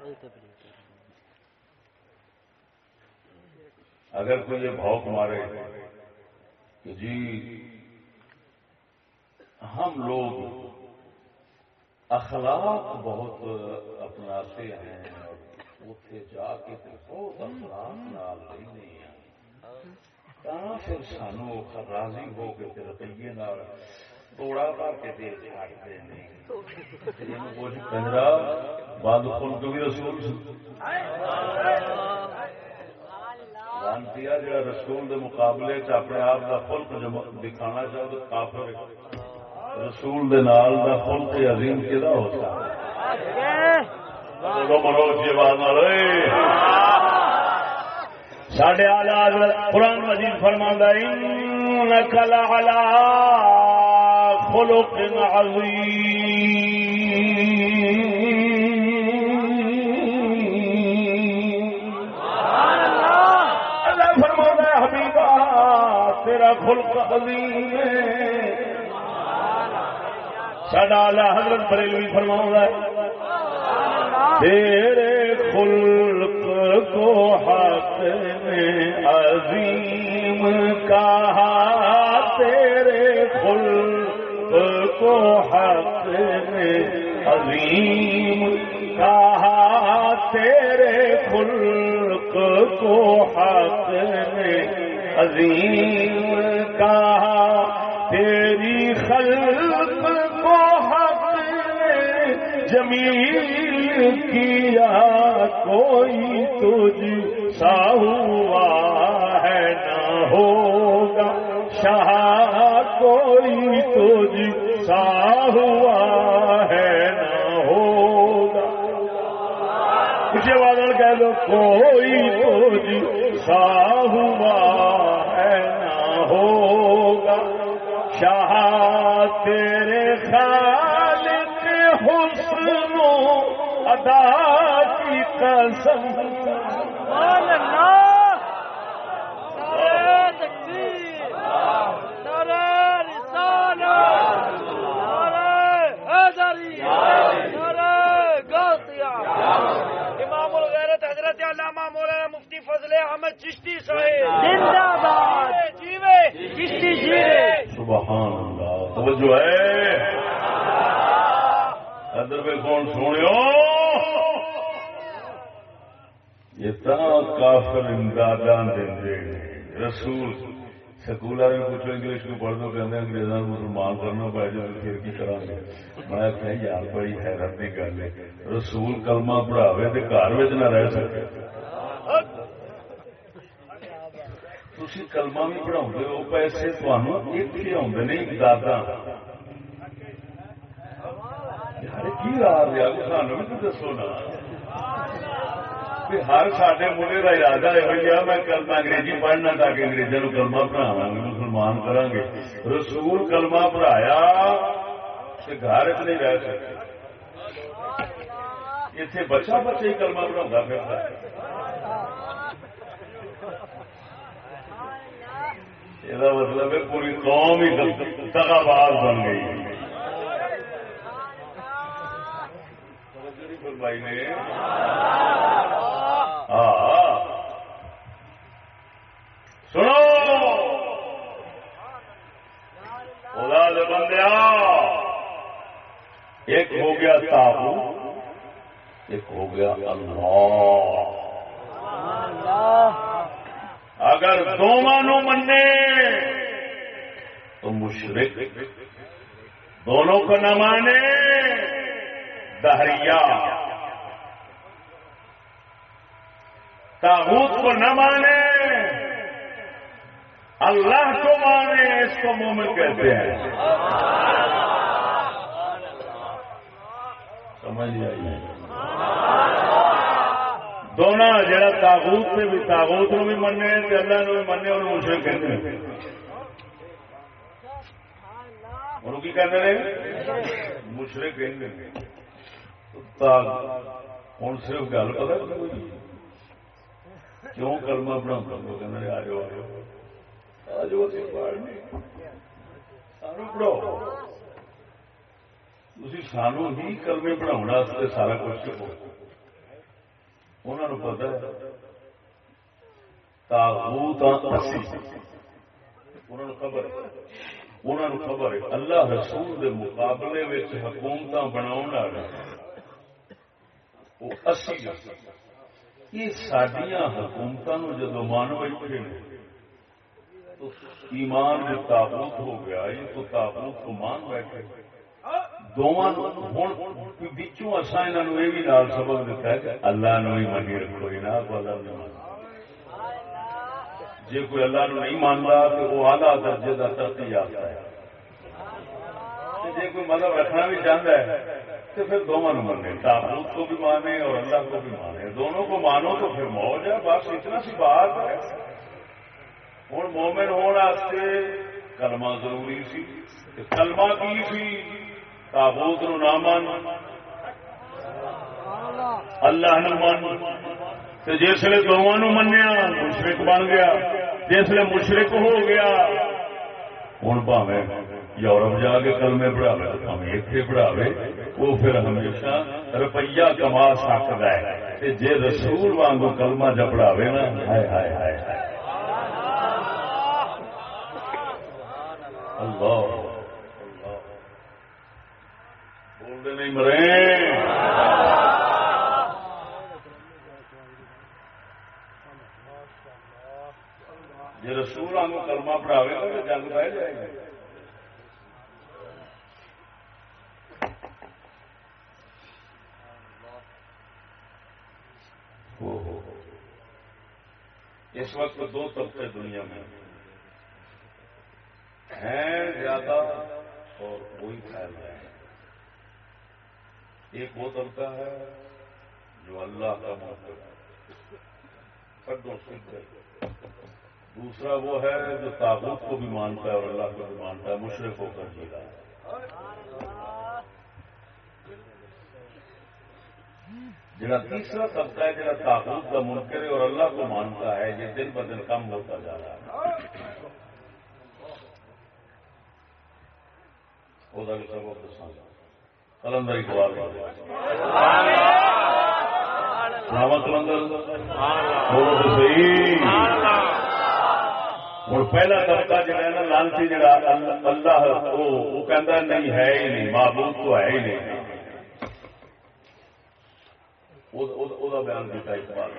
اگر کوئی یہ بھوک مارے کہ جی ہم لوگ اخلاق بہت اپناتے ہیں اور اتنے جا کے بہت اخلاق نال رہنے ہیں۔ پھر سانو راضی ہو کے روپیے توڑا پا کے دے چاڑتے ہیں کنجرا بند فون کو بھی رسول۔ لانتی جڑا رسول دے مقابلے چ اپنے آپ دا خلق دکھانا چاہو تو کافر رسول دے نال دا خلق عظیم کدا ہو سکتا بولو مرو جی آواز نال ساڈے آلہ حضرت قرآن مجید فرماندا انک لعلی خلق عظیم. تیرا خلق عظیم ہے۔ ساڈا آلہ حضرت بریلوی فرماؤں ہے تیرے خلق کو حق میں عظیم کہا، تیرے خلق کو حق میں عظیم کہا، تیرے خلق کو حق میں عظیم کہا، تیری خلق کو حق جمیل کیا کوئی تجھ سا ہوا ہے نہ ہوگا، شاہ کوئی تجھ سا ہوا ہے نہ ہوگا۔ اسے بادل کہہ دو، کوئی تجھ سا ہوا ہے ہوگا۔ شاہ تیرے خالق حسن و ادا کی قسم۔ سبحان اللہ۔ نعرہ تکبیر۔ نعرہ رسالت نعرہ حیدری نعرہ غوثیہ امام الغیرت حضرت علامہ مولانا مفتی فضل احمد چشتی صاحب۔ زندہ باد۔ چشتی جیوے سبحان اللہ۔ توجہ ہے۔ ادھر میں کون سنو یہ تا کافر امدادان دے رسول سکول والے پوچھو انگلش کو پڑھ دو کہتے انگریزوں کو مسلمان کرنا پائے جو پھر کی کرا گے میں کہ یار بڑی حیرت کی گل ہے۔ رسول کلمہ پڑھاوے تے گھر نہ رہ سکے۔ تھی کلمہ بھی پڑھاؤ ہو پیسے تمہوں اتنے آتے نہیں دادا یار کی راز ہے سانو بھی دسو نا ہر سارے ملے کا ارادہ یہ ہے میں کلمہ انگریزی پڑھنا تاکہ انگریزوں کو کلمہ پڑھاوا گے مسلمان کرا گے رسول کلمہ پڑھایا گھر چ نہیں رہ سکتے اتنے بچہ بچہ ہی کلمہ پڑھا پھر یہ مطلب ہے پوری قوم ہی دغاباز بن گئی بھائی نے ہاں سنو خدا دے بندیا ایک ہو گیا تابو ایک ہو گیا اللہ اگر دونوں منے تو مشرق دونوں کو نہ مانے۔ دہریا۔ تاغوت کو نہ مانے۔ اللہ کو مانے، اس کو مومن کہتے ہیں۔ سمجھ آئیے دونوں جڑا تاغوت سے بھی تاغوت نو بھی مننے تے اللہ نو بھی مننے اور مشرک کہتے ہیں۔ انہوں کی کہتے ہیں؟ مشرک کہتے ہیں۔ ہوں صرف گل پتا کیوں کلمہ بنا کرو کہ آ جاؤ آ جاؤ آ جاؤ سانو پڑھاؤ۔ تھی سانو ہی کلمے پڑھاؤ سارا کچھ سکو انہوں پتا تاغوت انہوں خبر انہوں خبر ہے، اللہ رسول دے مقابلے حکومت بنا وہ یہ سڈیا حکومتوں جدو من بیٹھے تو ایمان جو تابوت ہو گیا، یہ تو تابوت کو مان بیٹھے۔ دونوں ہوں بچوں اصا انہوں یہ بھی لال سبق دیتا ہے کہ اللہ نو ہی منی رکھو یہ نہ اللہ نے جی کوئی اللہ نو نہیں مانتا تو وہ آلہ درجے کا ترقی یافتہ ہے جی کوئی مطلب رکھنا بھی چاہتا ہے تو پھر دونوں مانے تابوت کو بھی مانے اور اللہ کو بھی مانے دونوں کو مانو تو پھر موج ہے بس اتنا سی بات ہے ہوں مومن ہونے کلمہ ضروری سی کلمہ کی سی تابوت نو نہ مان اللہ نو من۔ تے جسے دونوں منیا مشرق بن گیا۔ جسے مشرق ہو گیا ہوں پاوے یورپ جا کے کلمے پڑھاوے اتنے پڑھاوے وہ پھر ہمیشہ روپیہ کما سکتا ہے۔ تے جے رسول وانگو کلمہ جا پڑھاوے نا، ہائے ہائے ہائے۔ اللہ۔ بولتے نہیں مرے۔ جی رسول آنگو کلمہ پڑھاوے گا تو جنگ بہ جائے گا ہو ہو اس وقت دو طبقے دنیا میں ہیں، زیادہ اور وہی پھیل رہے ہیں۔ ایک وہ طبقہ ہے جو اللہ کا موقع ہے۔ دوسرا وہ ہے جو تابوت کو بھی مانتا ہے اور اللہ کو بھی مانتا ہے، مشرق ہو کر جی رہا ہے جڑا تیسرا طبقہ ہے، جڑا تابوت کا منکر ہے اور اللہ کو مانتا ہے، یہ دن ب دن کم ہوتا جا رہا ہے۔ وہ سبق دساں کلندر اقبال۔ سلامت کلندر۔ بولو تو صحیح۔ ہوں پہلا طبقہ جڑا ہے نا لانسی جڑا اللہ وہ کہہ نہیں ہے ہی نہیں، معبود تو ہے ہی نہیں۔ بیان کیا اقبال۔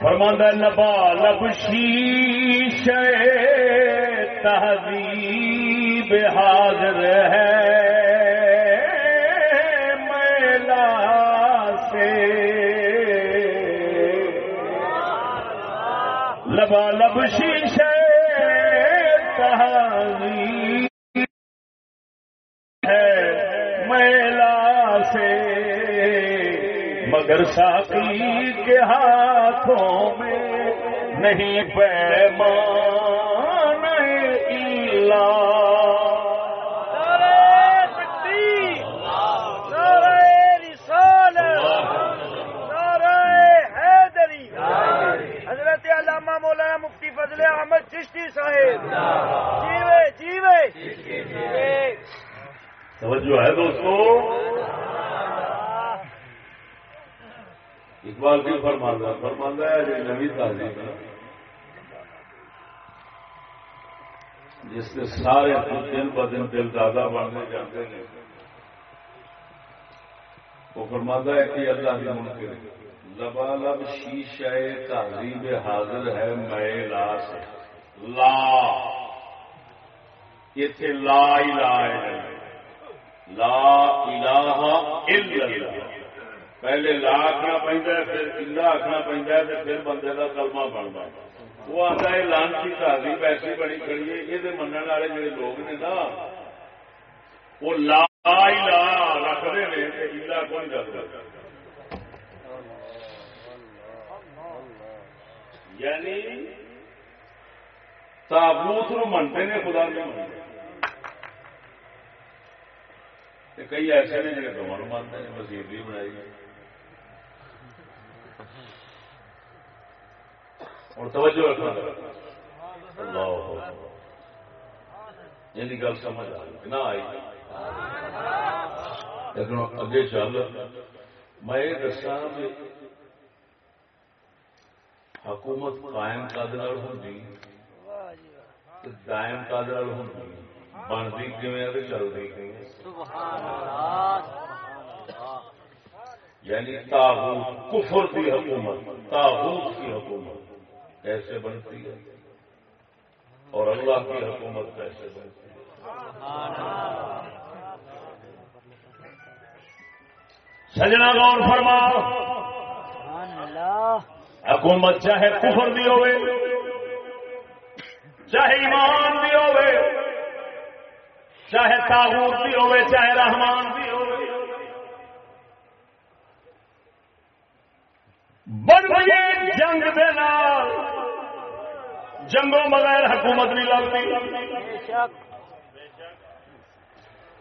فرماندہ نبا لب شیش تہذیب حاضر ہے۔ سے. لبا لب شیش تہذیب ہے میلا سے. مگر ساقی کے ہاتھوں میں نہیں پیمان الا نعرہ تکبیر نعرہ رسالت نعرہ حیدری حضرت علامہ مولانا مفتی فضل احمد چشتی صاحب۔ جیوے جیوے۔ توجہ ہے دوستو؟ اقبال کی فرماندہ فرماندہ ہے جو نوی تعلیم ہے، جس کے سارے دن ب دن دل دادا بننے جاتے ہیں۔ وہ فرماتا ہے کہ اللہ کی منکر لبا لب شیشہ تہذیب حاضر ہے، میں لا سے لا. اتنے لا الہ لا الہ الا اللہ. پہلے لا آخنا پہنتا ہے، پھر الا آخنا پہنتا ہے تو پھر بندے کا کلمہ بنتا ہے. وہ آتا ہے لانسی تہذیب ایسی بڑی کڑی ہے یہ من والے جڑے لوگ نے نا، وہ لا الہ رکھتے ہیں کہ الا کون رکھتا یعنی تابوت نو منتے نے، خدا نہیں منتے کئی ایسے نے جڑے دونوں مانتے ہیں مسیح بھی بنائی اور توجہ رکھنا۔ اللہ یہ یعنی گل سمجھ آ نہ آئی۔ لیکن اگے چل۔ میں یہ دسا بھی حکومت قائم کد ہوتی دائم کد ہوتی بنتی کیون چلتی یعنی تاغوت کفر کی حکومت تاغوت کی حکومت کیسے بنتی ہے؟ اور اللہ کی حکومت کیسے بنتی ہے؟ سجنا غور فرما۔ حکومت چاہے کفر دی ہوئے چاہے ایمان دی ہوئے چاہے تاغوت دی ہوئے چاہے رحمان دی ہوئے۔ بن جنگ دے نال۔ جنگوں بغیر حکومت نہیں لگتی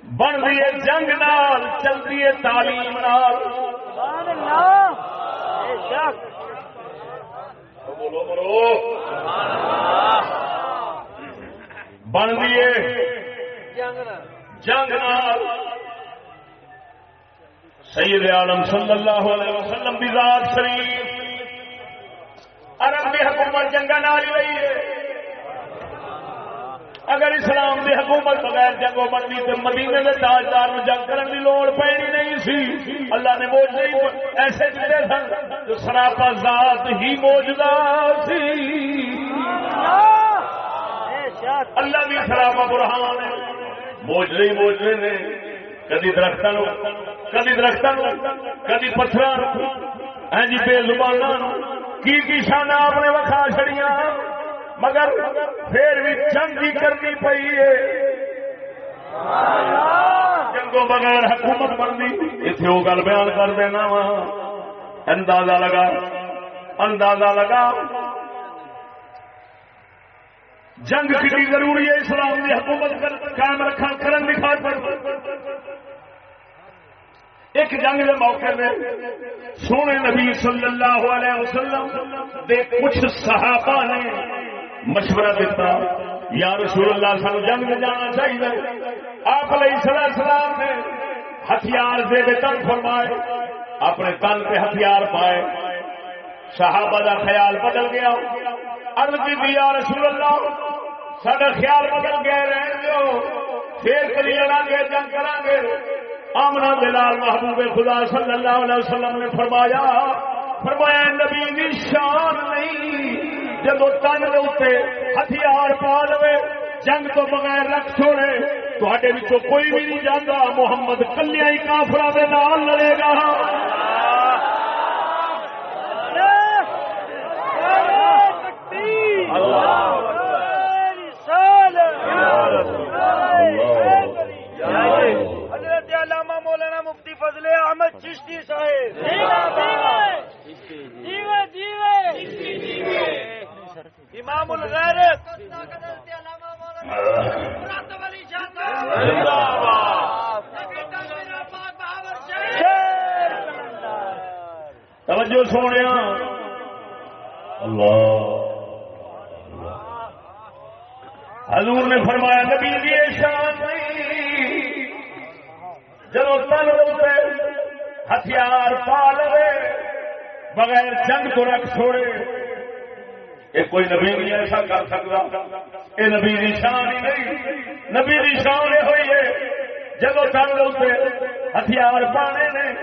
بن رہی ہے جنگ نال چلتی ہے تعلیم نال۔ بولو بولو بن ہے۔ جنگ نال۔ سید عالم صلی اللہ علیہ وسلم کی ذات شریف۔ عرب کی حکومت جنگا نال ہی رہی ہے۔ اگر اسلام کی حکومت بغیر جنگوں بننی تو مدینے کے تاجدار جنگ کرنے کی لوڑ پینی نہیں سی۔ اللہ نے موج نہیں ایسے دیتے سن جو سراپا ذات ہی موجودہ سی۔ اللہ بھی سراپا برہان ہے۔ موجے نے کدی درختوں کدی درختوں کدی پتھر ہاں جی بے زبانہ کی کی شانہ آپ نے وکھا چھڑیاں۔ مگر پھر بھی جنگ ہی کرنی پئی ہے۔ جنگوں بغیر حکومت بننی۔ اتنے وہ گل بیان کر دینا وا۔ اندازہ لگا۔ اندازہ لگا۔ جنگ کتنی ضروری ہے اسلام کی حکومت قائم رکھا کرن کی خاطر۔ ایک جنگ کے موقع میں سونے نبی صلی اللہ علیہ وسلم دے کچھ صحابہ نے مشورہ دیتا یا رسول اللہ، سانو جنگ میں جانا چاہیے۔ آپ علیہ الصلوۃ والسلام نے ہتھیار دے دے تن فرمائے، اپنے تن پہ ہتھیار پائے۔ صحابہ کا خیال بدل گیا عرض کی یا رسول اللہ سارا خیال بدل گیا رہن دو۔ پھر کبھی لڑا گے جنگ کرا گے آمنا دلال محبوب خدا صلی اللہ علیہ وسلم نے فرمایا فرمایا نبی دی شان نہیں جب تن دے اتنے ہتھیار پا لو جنگ تو بغیر رکھ چھوڑے تے کوئی بھی نہیں جانا محمد کلیا ہی کافرا دے نال لڑے گا۔ حضرت علامہ مولانا مفتی فضل احمد چشتی صاحب امام الغیرت توجہ سونے اللہ حضور نے فرمایا، نبی دی شان نہیں۔ جب تن ہوتے ہتھیار پا لے بغیر جنگ تو رکھ چھوڑے۔ یہ کوئی نبی نہیں ایسا کر سکتا؟ یہ نبی دی شان ہی نہیں۔ نبی دی شان یہ ہوئی ہے جب تن ہوتے ہتھیار پانے نے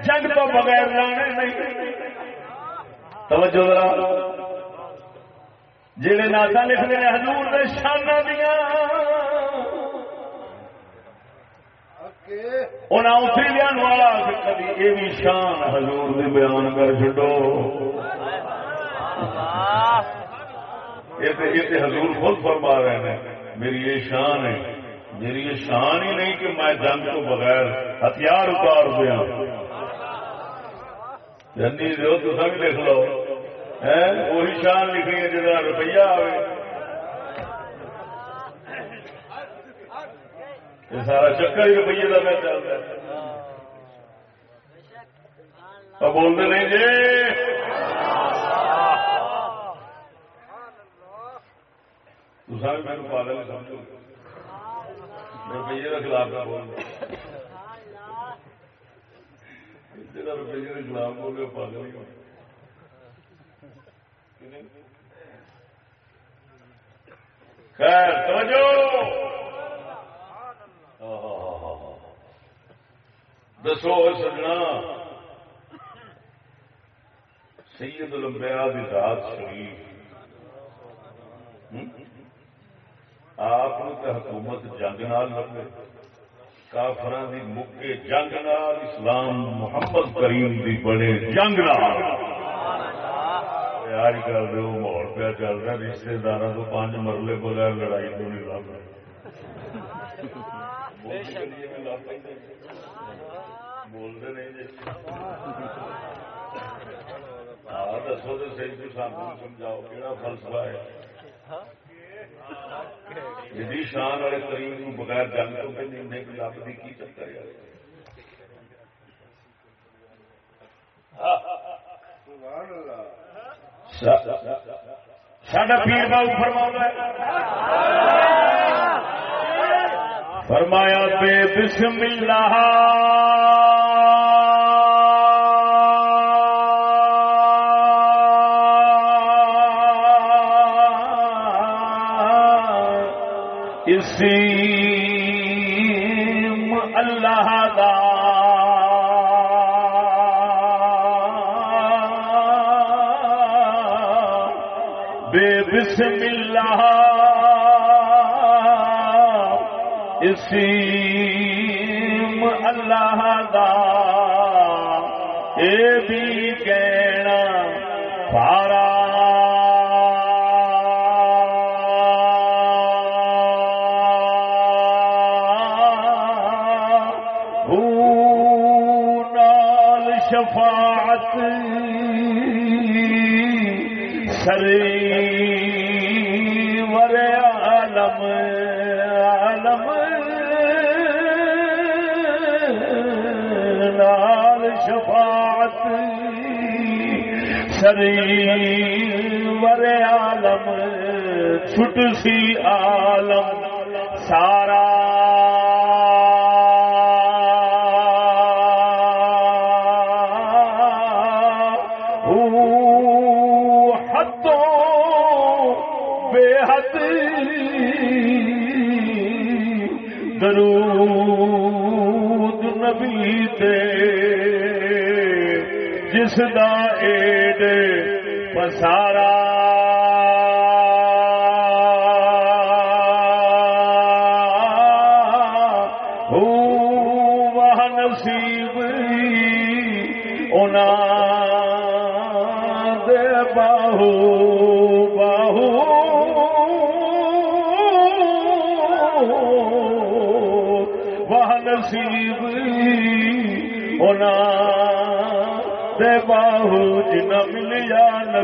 جنگ تو بغیر لانے نہیں۔ توجہ جہے ناتا لکھتے ہیں، حضور نے شانہ دیا اتری لیا والا کبھی یہ بھی شان حضور دی بیان کر چڈو یہ تے- یہ تے حضور خود فرما رہے ہیں، میری یہ شان ہے۔ میری یہ شان ہی نہیں کہ میں جنگ کو بغیر ہتھیار اتار دیا جنی دو تو سب لکھ لو۔ ہیں؟ وہی شان لکھی ہے جہاں روپیہ آئے یہ سارا چکر ہی روپیے کا میں چلتا ہے۔ بولتے نہیں جی۔ تو سارے میرے پاگل سمجھو۔ روپیے کے خلاف نہ بول جہاں روپیے کے خلاف بولے پاگل ہی ہونا خیر، توجہ! دسو سجنا۔ سید الانبیاء دی ذات شریف۔ آپ حکومت جنگ نال لگے کافراں دی مکے جنگ نال اسلام محمد کریم دی بڑے جنگ نال۔ آج کل جو ماحول پہ چل رہا رشتے دار تو پانچ مرلے بغیر لڑائی تو نہیں لگ بولتے نہیں ہاں دسو تو صحیح تو سمجھاؤ کہڑا فلسفہ ہے جی شان والے کریم بغیر جنگ تو نہیں لبھی کی چکر ہے ساڈا پیر بابو فرما فرمایا بے بسم اللہ۔ اسیم اللہ دا اے بھی کہنا پارا۔ نال شفاعت سری سرور عالم چھٹ سی عالم سارا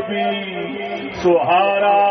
ملیا نبی سہارا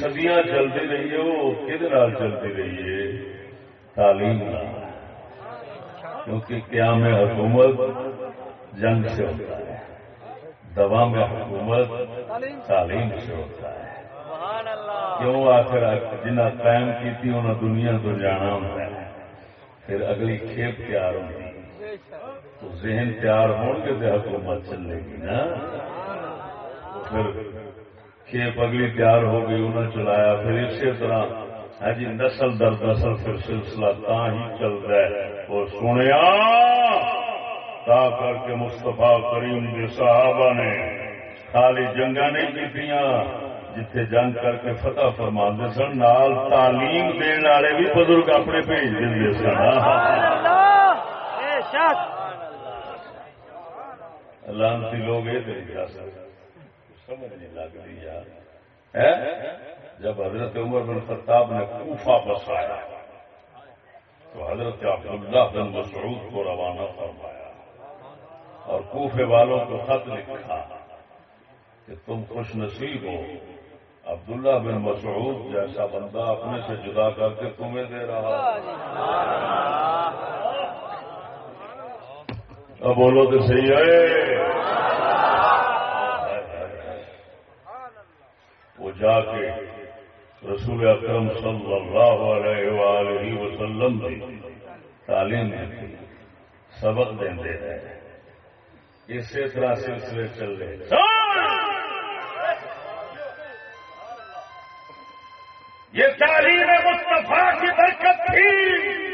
صدیاں چلتی رہی ہے، وہ کھے چلتی رہی ہے؟ تعلیم نال۔ کیونکہ قیام حکومت جنگ سے ہوتا ہے۔ دوا میں حکومت تعلیم سے ہوتا ہے۔ کیوں؟ آخر جنہ قائم کی تھی انہیں دنیا تو جانا ہوتا ہے۔ پھر اگلی کھیپ تیار ہوگی تو ذہن تیار ہون گے تو حکومت چلے گی نا۔ پھر کھیپ اگلی تیار ہو گئی انہیں چلایا۔ پھر اسی طرح ہے جی نسل در نسل پھر سلسلہ تا ہی چلتا ہے۔ وہ سنیا تا کر کے مستفا کریم کے صحابہ نے خالی جنگا نہیں کی جتھے جنگ کر کے فتح فرما سن نال تعلیم دین والے بھی بزرگ اپنے بھیج دیں سن۔ لانتی لوگ یہ سمجھ نہیں لگ رہی یار جب حضرت عمر بن خطاب نے کوفہ بسایا تو حضرت عبداللہ بن مسعود کو روانہ فرمایا اور کوفے والوں کو خط لکھا کہ تم خوش نصیب ہو۔ عبداللہ بن مسعود جیسا بندہ اپنے سے جدا کر کے تمہیں دے رہا۔ اب بولو تو صحیح ہے۔ وہ جا کے رسول اکرم صلی اللہ علیہ وآلہ وسلم کی تعلیم دیتی سبق دیں ہیں۔ اسی طرح سلسلے چل رہے یہ تعلیم مصطفیٰ کی برکت تھی۔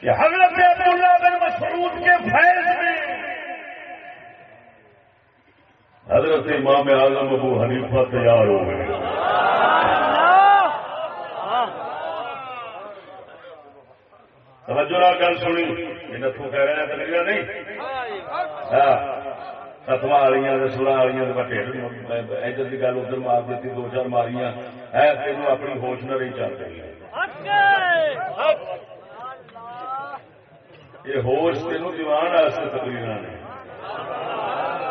کہ حضرت عبداللہ بن مسعود کے فیض میں حضرت امام اعظم ابو حنیفہ تیار ہو گئے۔ توجہ گل سنی۔ نتو کہہ رہے ہیں تقریر نہیں؟ ہاں۔ ختم والی سلا والی ادھر کی گل ادھر مار دیتی دو چار ماریاں۔ ہے تین اپنی ہوش نہ رہی چل رہی ہے یہ ہوش تین دیوان تقریر نے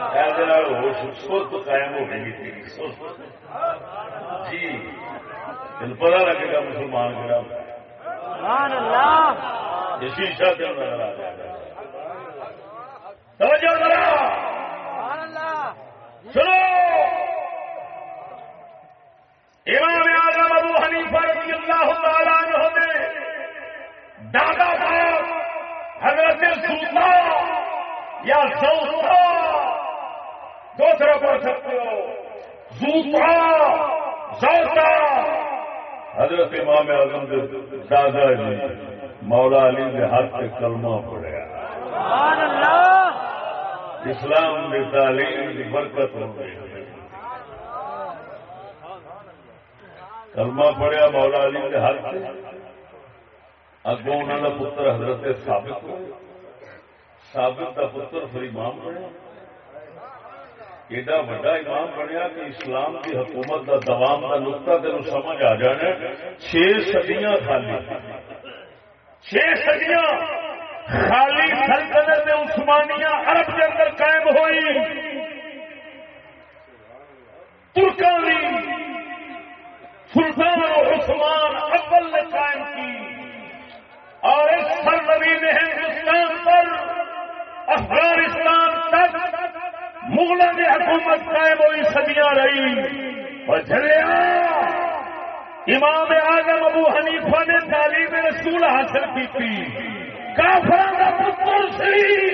ہوش سست قائم ہو گئی جی تین پتا لگے گا مسلمان یہ شیشہ کیوں نظر آ جائے گا سنو امام اعظم ابو حنیفہ رضی اللہ تعالیٰ عنہ نے دادا باپ حضرت سوتا یا سوتا دو طرح پڑھ سکتے ہو زوتا زوتا۔ حضرت امام اعظم کے دادا جی مولا علی کے ہاتھ سے کلمہ پڑیا اسلام کی تعلیم کی برکت ہو گئی کلمہ پڑیا مولا علی کے ہاتھ سے اگوں انہوں کا پتر حضرت ثابت ہو۔ ثابت کا پتر پھر امام بنیا۔ ایڈا وا امام بنیا کہ اسلام کی حکومت کا دوام کا نقطہ تین سمجھ آ جانا چھ سدیاں خالی۔ چھ صدیاں خالی سلطنت عثمانیہ عرب کے اندر قائم ہوئی۔ ترکانی سلطان عثمان اول نے قائم کی۔ اور اس سرزمین ہندوستان پر افغانستان تک مغلوں کی حکومت قائم ہوئی، صدیاں رہی۔ اور جھریا امام اعظم ابو حنیفہ نے تعلیم رسول حاصل کی تھی۔ کافر کا پتر سی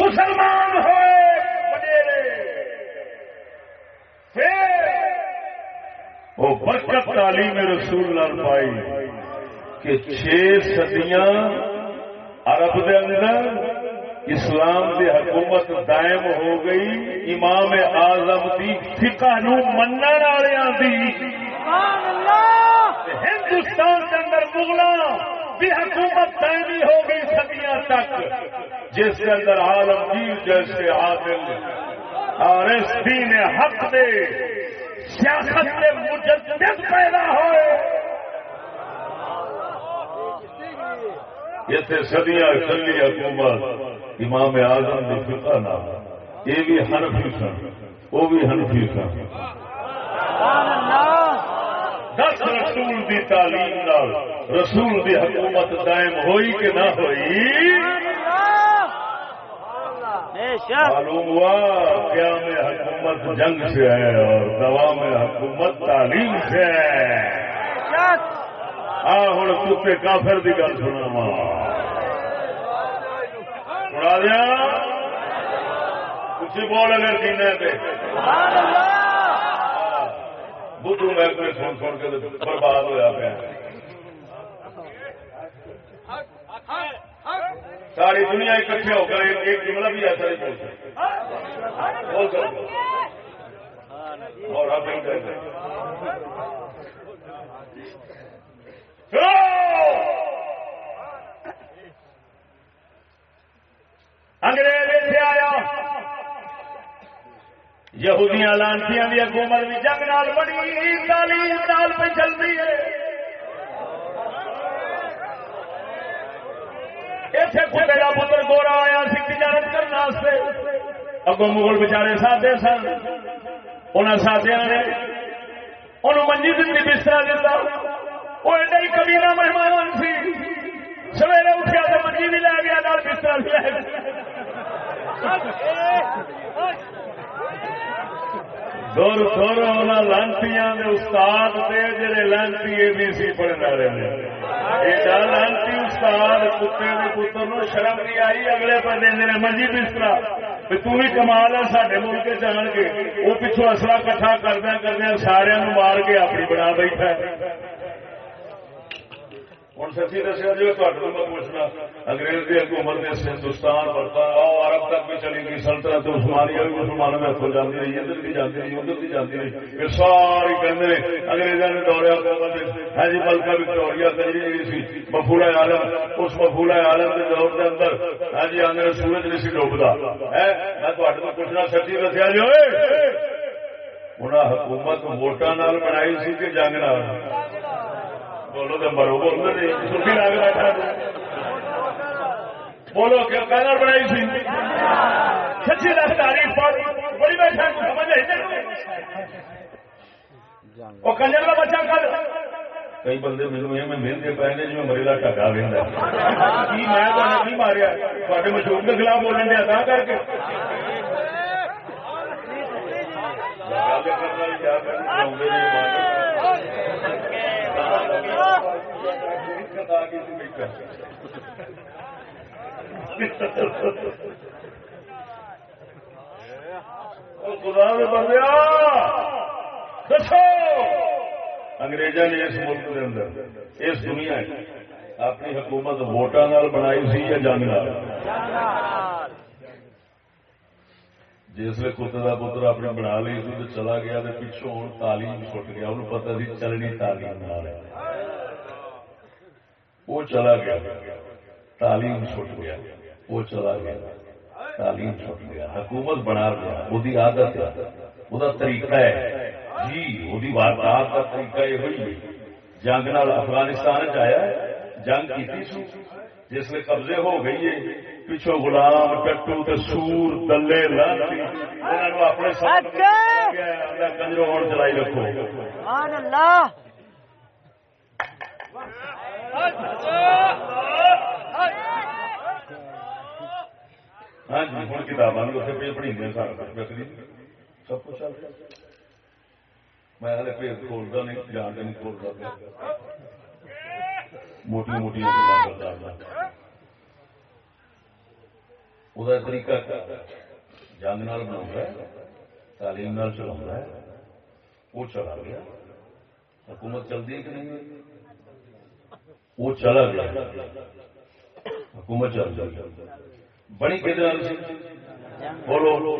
مسلمان ہوئے، وڈیرے۔ پھر وہ برکت تعلیم رسول لال پائی کہ چھ سدیاں عرب دے اندر اسلام دی حکومت دائم ہو گئی امام اعظم دی فقہ نو والوں دی۔ ہندوستان کے اندر مغلاں بھی حکومت دائمی ہو گئی صدیاں تک۔ جس کے اندر عالمگیر جیسے عادل اور اس دین حق دے سیاست کے مجدد پیدا ہوئے۔ اتنے سدیاں چلی حکومت۔ امام اعظم نے فقہ نہ یہ بھی حنفی سن وہ بھی حنفی سن۔ دس رسول دی تعلیم نال رسول دی حکومت دائم ہوئی کہ نہ ہوئی؟ معلوم ہوا کیا میں حکومت جنگ سے ہے اور دوا میں حکومت تعلیم سے ہے۔ ہاں ہوں کتے کافر کی گل سنا دیا کچھ بول اگر جینے پہ۔ بدھو میں کوئی سن سن کے برباد ہوا پیا۔ ساری دنیا اکٹھے ہو کر ایک ایک جملہ بھی ایسا نہیں بول سکتے بول سکتے اور آپ نہیں کر سکتے انگریز اتنے آیا۔ یہودیاں لانسیاں دی حکومت بھی جنگ نال بڑی تعلیم نال پہ چلتی ہے۔ اتنے کتے کا پتر گورا آیا سی تجارت کرنے اگوں مغل بچارے سادے سن۔ انہوں سادیا نے انہوں منجی دیتی بستر دیتا وہ ایڈا ہی کبیلا مہمان سی۔ سویرے اٹھیا تو منجی بھی لے گیا بستر بھی لے دور دور لانتیاں دے استاد دے جڑے لانتی اے بی سی پڑھنے والے نے۔ ایڈا لانتی استاد کتے دے پتر نو شرم نہیں آئی، اگلے بندے نے منجی بستر بھی تو بھی کمال ہے سارے ملک جان کے وہ پچھو اصلا کٹھا کردیا کردیا سارا مار کے اپنی بنا بیٹھا ہے۔ ہوں سچی دسیا جو تھوڑے میں پوچھنا انگریز کی حکومت نے ہندوستان برطانیہ عرب تک بھی چلی گئی سلطنت عثمانیہ بھی مسلمانوں میں ہاتھوں جاتی رہی ادھر بھی جاتی رہی ادھر بھی جاتی رہی پھر ساری کہتے ہیں انگریزوں نے دورے حکومت ہاں جی ملکہ وکٹوریا کری گئی سی مفولا عالم اس مفولا عالم کے دور کے اندر ہاں جی آدھے سورج نہیں سی ڈوبتا ہے میں تھوڑے کو پوچھنا سچی دسیا جو انہیں حکومت ووٹان بنائی سی کہ جنگ بولو تو مرو لگ بیٹھا بولو کیا کلر بنائی سی سچی دس تاریخ بڑی بیٹھا سمجھ آئی وہ کنجر کا بچہ کل کئی بندے یہ میں ملتے پے نے جی مریلا ٹکا لینا کی میں نہیں ماریا تے مشہور کے خلاف بولن دیا تا کر کے خدا نے بندیا دسو انگریزوں نے اس ملک کے اندر، اس دنیا اپنی حکومت ووٹان بنائی سی یا جنگ جی جس جسے کتے کا پتر اپنی بنا لی سی تو چلا گیا تو پچھوں ہوں تعلیم چھٹ گیا۔ انہوں پتا سی چلنی تعلیم وہ چلا گیا۔ تعلیم چھٹ گیا۔ وہ چلا گیا۔ تعلیم چھٹ گیا۔ حکومت بنا گیا وہ عادت ہے۔ وہ طریقہ ہے۔ جی وہ واردات کا طریقہ یہ ہوئی جنگ نال افغانستان چیا جنگ کی جس میں قبضے ہو گئی ہے۔ پچھو غلام ٹٹو تے سور دلے لانتی اپنے کنجرو چلائی رکھو۔ ہاں جی ہوں کتاباں اتنے پہ پڑھی سارا سب کچھ میں پیٹ کھولتا نہیں جان کے نہیں کھولتا موٹی موٹی وہ طریقہ جنگ نال بنا تعلیم نال چلا وہ چلا گیا حکومت چلتی ہے کہ نہیں وہ چلا گیا حکومت چل گئی بڑی کہ بولو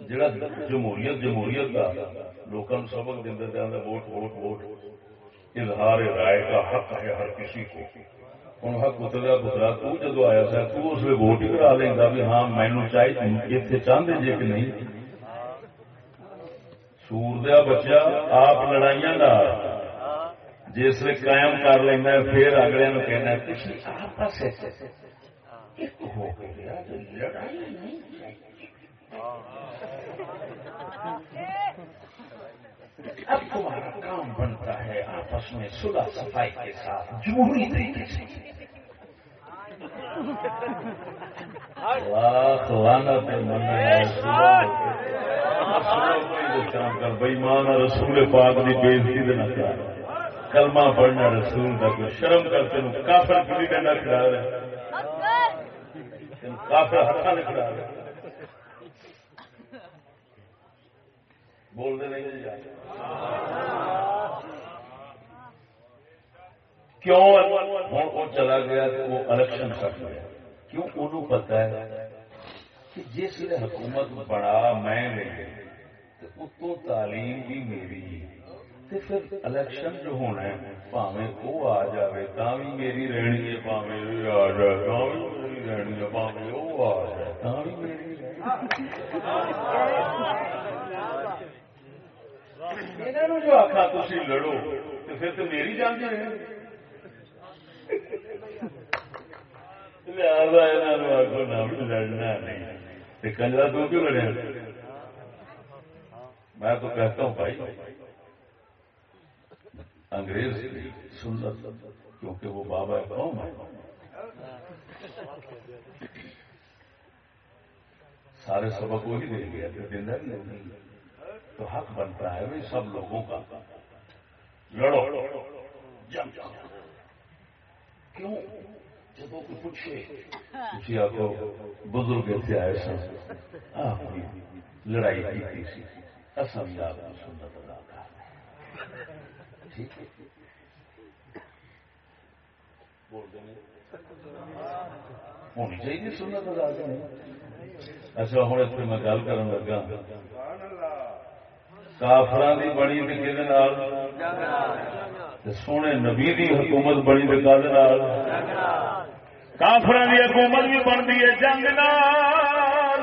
جڑا جمہوریت جمہوریت کا لوگوں سبق دینا ووٹ ووٹ ووٹ اظہار رائے کا حق ہے ہر کسی کو ہوں حق اتریا پترا تو جدو آیا سا تو اس ووٹ ہی کرا لینا بھی ہاں مینو چاہیے اتنے چاہتے جی کہ نہیں سور دیا بچہ آپ لڑائیاں نہ جس نے قائم کر لینا پھر اگلے نو کہنا آپس ایک ہو گیا لڑائی نہیں اب تمہارا کام بنتا آپس میں صلح صفائی کے ساتھ جمہوری طریقے سے بےمان رسول پاک کی بےزتی دینا کر کلمہ پڑھنا رسول کا کوئی شرم کرتے کافر کی ڈنڈا کھڑا رہے کافر ہاتھ نے کھڑا رہے بولتے نہیں کیوں ہوں وہ چلا گیا وہ الیکشن کر گیا کیوں؟ انہوں پتا ہے کہ جس نے حکومت بڑا میں نہیں اتو تعلیم بھی میری تے پھر الیکشن جو ہونا ہے پاوے وہ آ جائے تا بھی میری رہنی ہے پاوے آ جائے تا بھی میری رہنی ہے پاوے وہ آ جائے تا بھی میری جو آخا تھی لڑو تو پھر تو میری جان جی لہذا آخو لڑنا نہیں کنجرا تو کیوں میں تو کہتا ہوں بھائی انگریز کی سنت کیونکہ وہ بابا قوم ہے سارے سبق وہی دے گیا تو حق بنتا ہے بھائی سب لوگوں کا لڑو جم کیوں؟ جب وہ پوچھے پوچھے آپ کو بزرگ سے آئے سن آپ کی لڑائی کی تھی سی اصل آپ کو سنت ادا کر ٹھیک ہے؟ بول دیں ہونی چاہیے سنت ادا کریں اچھا ہوں اتنے میں گل کر لگا۔ کافران کی بنی کہ سونے نبی دی حکومت بنی تو کافران کی حکومت بھی بنتی ہے جنگ نال۔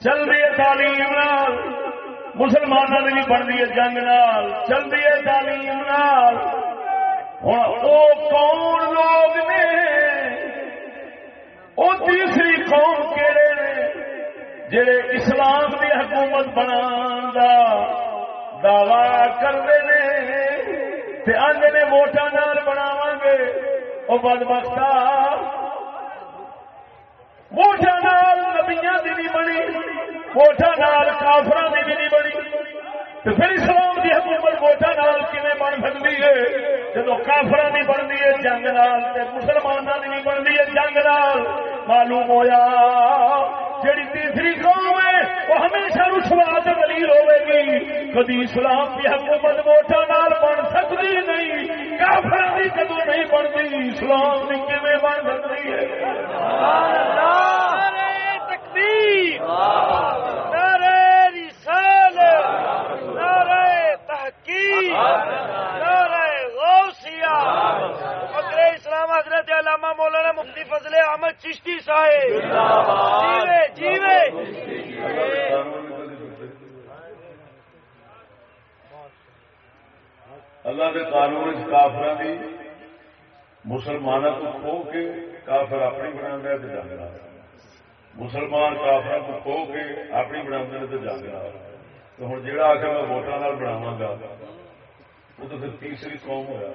چل رہی ہے تعلیم نال۔ مسلمانوں کی بھی بنتی ہے جنگ نال۔ چل رہی ہے تعلیم نال۔ ہوں وہ کون لوگ نے؟ وہ تیسری قوم کہڑے نے؟ جڑے اسلام کی حکومت بنا دعوی کرتے ہیں آدھے نے ووٹان نال بناو گے وہ بد بختا ووٹان نال نبیاں دی نہیں بنی ووٹان نال کافران دی بھی نہیں بنی۔ تو پھر اسلام کی حکومت ووٹان نال کیویں بن سکتی ہے؟ جب کافران نہیں بنتی ہے جنگ نال مسلمانوں کی نہیں بنتی ہے جنگ نال، معلوم ہویا جڑی تیسری قوم ہے، وہ ہمیشہ رسوا دلیل ہوے گی۔ کدی اسلام کی حکومت ووٹا نال بن سکتی نہیں کافر کی کدو نہیں بنتی، اسلام کی کیویں بن سکتی ہے؟ تکبیر نعرہ رسالت نعرہ تحقیق نعرہ غوثیہ اسلام حضرت علامہ مولانا مفتی فضل احمد چشتی صاحب. جیوے جیوے. اللہ کے قانون کافر کی مسلمانوں کو کھو کے کافر اپنی بنا دیا مسلمان کافر کو کھو کے اپنی بنا تو جنگ رہا تو ہوں جہاں آ کے میں ووٹان بناوا گا وہ تو پھر تیسری قوم ہوا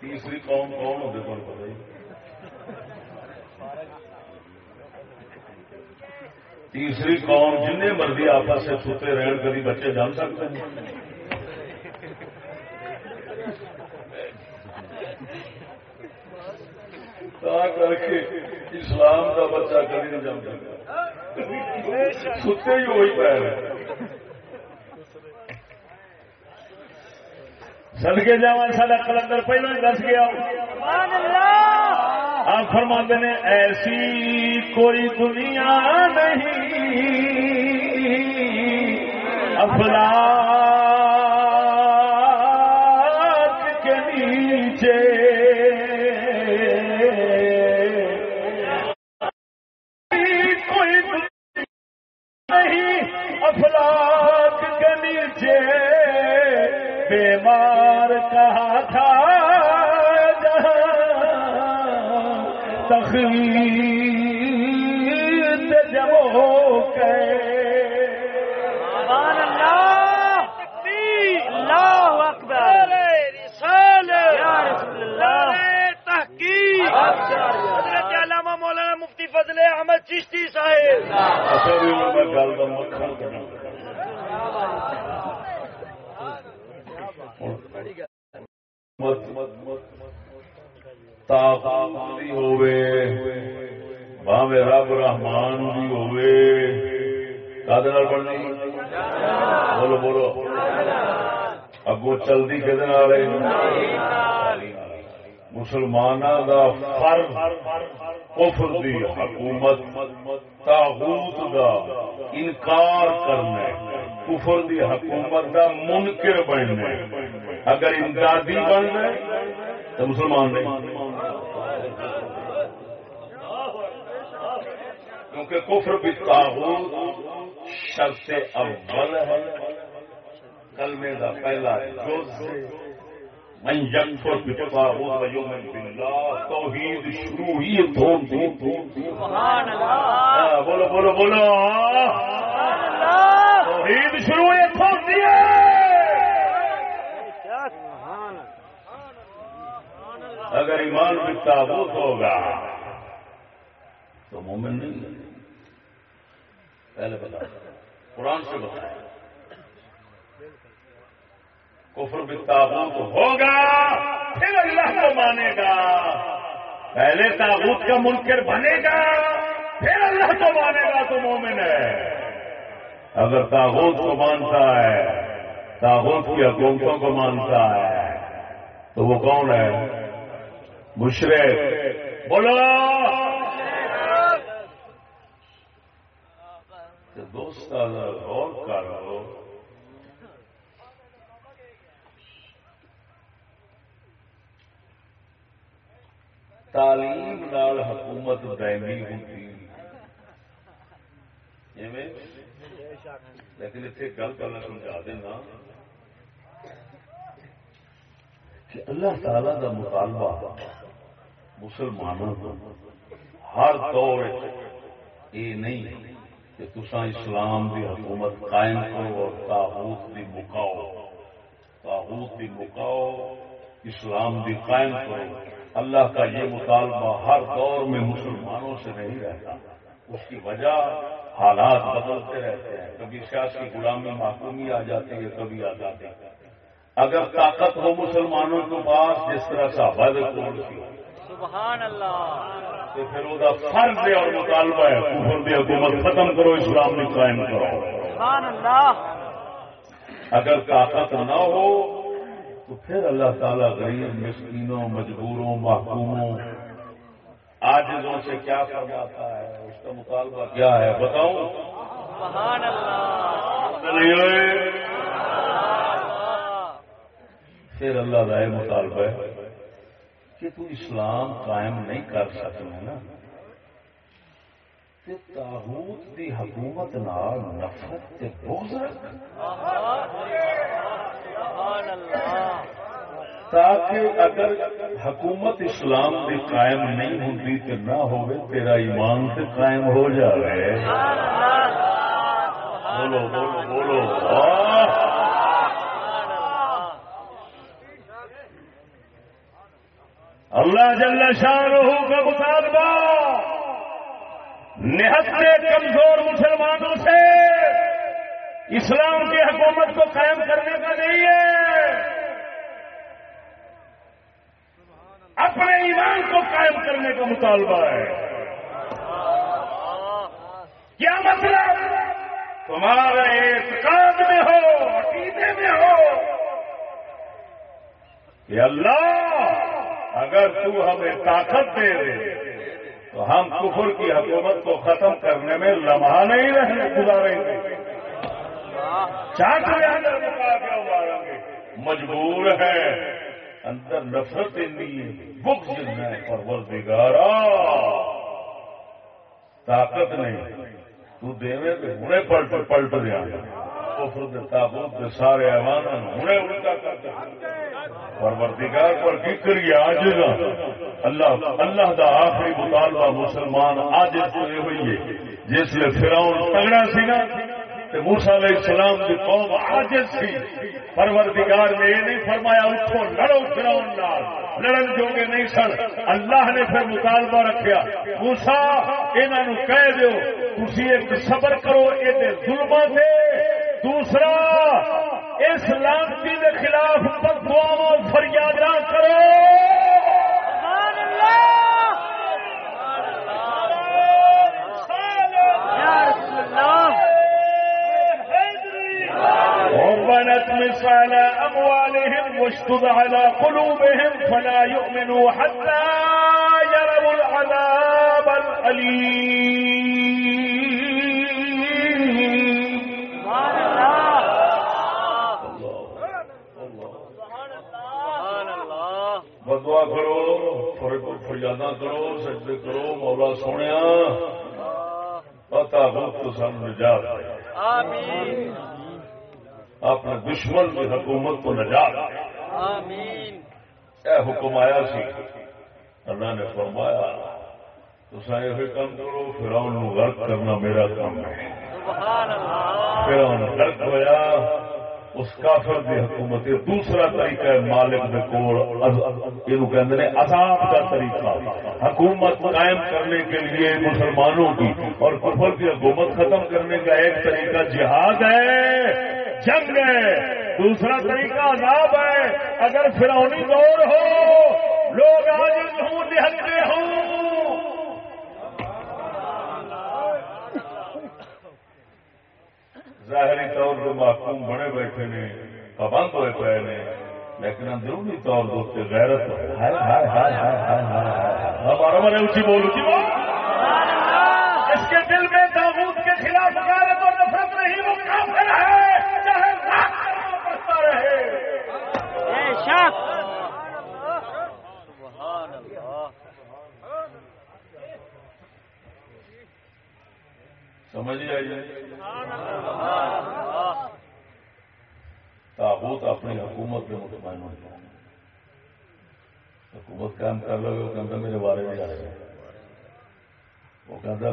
تیسری قوم کون ہوتے تمہیں پتا ہی؟ تیسری قوم جن مرضی آپس سے سوتے رہن کبھی بچے جان سکتے ہیں کر کے اسلام کا بچہ کبھی نہیں جم سکتا۔ ستے ہی وہی پیر سد کے جا سا کلندر پہلے دس گیا۔ آپ فرما نے ایسی کوئی دنیا نہیں۔ افراد چلتی کہ مسلمانوں دا فرض کفر دی حکومت، تاغوت دا انکار کرنا کفر دی حکومت دا منکر بننا اگر امدادی بننا تو مسلمان نہیں۔ کیونکہ کفر بھی تاغوت شرط اول ہے۔ کلمے دا پہلا جز من یکفر بالطاغوت و یؤمن بالله توحید شروع ہی دھوم دھوم دھوم۔ سبحان اللہ۔ ہاں، بولو بولو بولو۔ سبحان اللہ۔ توحید شروع ہی دھوم دیے اگر ایمان بھی تابوت ہوگا تو مومن نہیں پہلے بتا قرآن سے بتایا کفر بھی تابوت ہوگا، پھر اللہ کو مانے گا۔ پہلے تابوت کا منکر بنے گا، پھر اللہ کو مانے گا تو مومن ہے۔ اگر تاغوت کو مانتا ہے تاغوت کی حکومتوں کو مانتا ہے، تو وہ کون ہے؟ مشرق۔ بولو۔ دوست غور کرو تعلیم نال حکومت دائمی ہوتی لیکن اتنے گل کرنا سمجھا دینا کہ اللہ تعالی کا مطالبہ مسلمانوں کو ہر دور یہ نہیں کہ تسا اسلام کی حکومت قائم کرو اور تاحوت بھی مکاؤ۔ تاحوت بھی مکاؤ اسلام بھی قائم کرو۔ اللہ کا یہ مطالبہ ہر دور میں مسلمانوں سے نہیں رہتا۔ اس کی وجہ حالات بدلتے رہتے ہیں۔ کبھی سیاسی غلامی معقومی آ جاتی ہے کبھی آ جاتی ہے۔ اگر طاقت ہو مسلمانوں کے پاس جس طرح صحابہ کوڑ کی۔ سبحان اللہ۔ تو پھر وہ فرض ہے اور مطالبہ ہے کفر دی حکومت ختم کرو اسلام میں قائم کرو۔ سبحان اللہ۔ اگر طاقت نہ ہو تو پھر اللہ تعالیٰ غریب، مسکینوں، مجبوروں، محکوموں آجزوں سے کیا فرماتا ہے؟ اس کا مطالبہ کیا ہے؟ بتاؤں سبحان اللہ پھر اللہ کا یہ مطالبہ ہے کہ تو اسلام قائم نہیں کر سکنا نا، تے تاغوت دی حکومت نال نفرت تے بغض رکھ۔ تاکہ اگر حکومت اسلام دی قائم نہیں ہوتی تو نہ ہوئے تیرا ایمان سے قائم ہو جائے اللہ بولو بولو بولو۔ اللہ جل شاہ کا مطالبہ۔ نہتے کمزور مسلمانوں سے۔ اسلام کی حکومت کو قائم کرنے کا نہیں ہے۔ اپنے ایمان کو قائم کرنے کا مطالبہ ہے۔ کیا مطلب؟ تمہارے اعتقاد میں ہو، عقیدے میں ہو کہ اللہ اگر تو ہمیں طاقت دے دے، تو ہم کفر کی حکومت کو ختم کرنے میں لمحہ نہیں رہنے گزاریں گے۔ چاٹ میں اندر مکا کے ماریں گے۔ مجبور ہے۔ اندر نفرت اتنی ہے بکس ہے پرور بگارا طاقت نہیں۔ تو دیوے تو ہنے پلٹ پلٹ دیا کفر دے تابوت دے سارے ایوان ہنے الٹا کر دے۔ پروردگار پر کی کریے آج اللہ اللہ دا آخری مطالبہ مسلمان آج تو ہوئی ہے، جس نے فراؤن تگڑا سی نا۔ تے موسیٰ علیہ السلام کی قوم عاجز تھی۔ پروردگار نے یہ نہیں فرمایا اٹھو، لڑو فراؤن نال۔ لڑن جو کہ نہیں سن۔ اللہ نے پھر مطالبہ رکھیا۔ موسا انہوں کہہ دیو، تسی ایک صبر کرو یہ ظلموں سے دوسرا، اس لانتی کے خلاف بدعاؤں فریاد کرو سبحان اللہ یا رسول اللہ وبنت مثال أموالهم واشتد على قلوبهم فلا يؤمنوا حتى يروا العذاب الأليم بدوا کرو فریادہ کرو سجدے کرو مولا سونے پتا بہت سن نجات آمین۔ اپنے دشمن کی حکومت کو نجات آمین۔ اے حکم آیا سی۔ اللہ نے فرمایا تو یہ کام کرو فراؤن نو غرق کرنا میرا کام ہے۔ فراؤن غرق ہویا اس کافر دی حکومت دوسرا طریقہ ہے مالک دے کول۔ کہتے ہیں عذاب کا طریقہ۔ حکومت قائم کرنے کے لیے مسلمانوں کی اور کفر کی حکومت ختم کرنے کا ایک طریقہ جہاد ہے۔ جنگ ہے۔ دوسرا طریقہ عذاب ہے۔ اگر فرونی دور ہو، لوگ آج ہوں نہتے ہوں۔ ظاہری طور پہ محکوم بنے بیٹھے نے، پابند ہوئے پے نے، لیکن اندرونی طور پہ غیرت ہائے ہائے ہائے ہائے ہائے ہائے ہمارا میں اونچی بول اونچی بول۔ اس کے دل میں تاغوت کے خلاف غیرت اور نفرت نہیں، وہ کافر ہے۔ رہے بے شک سبحان اللہ سمجھ آئیے سبحان اللہ تابوت اپنی حکومت پہ مطمئن ہو جائے حکومت کام کر لو گے وہ کہتا میرے بارے میں آئے گا وہ کہتا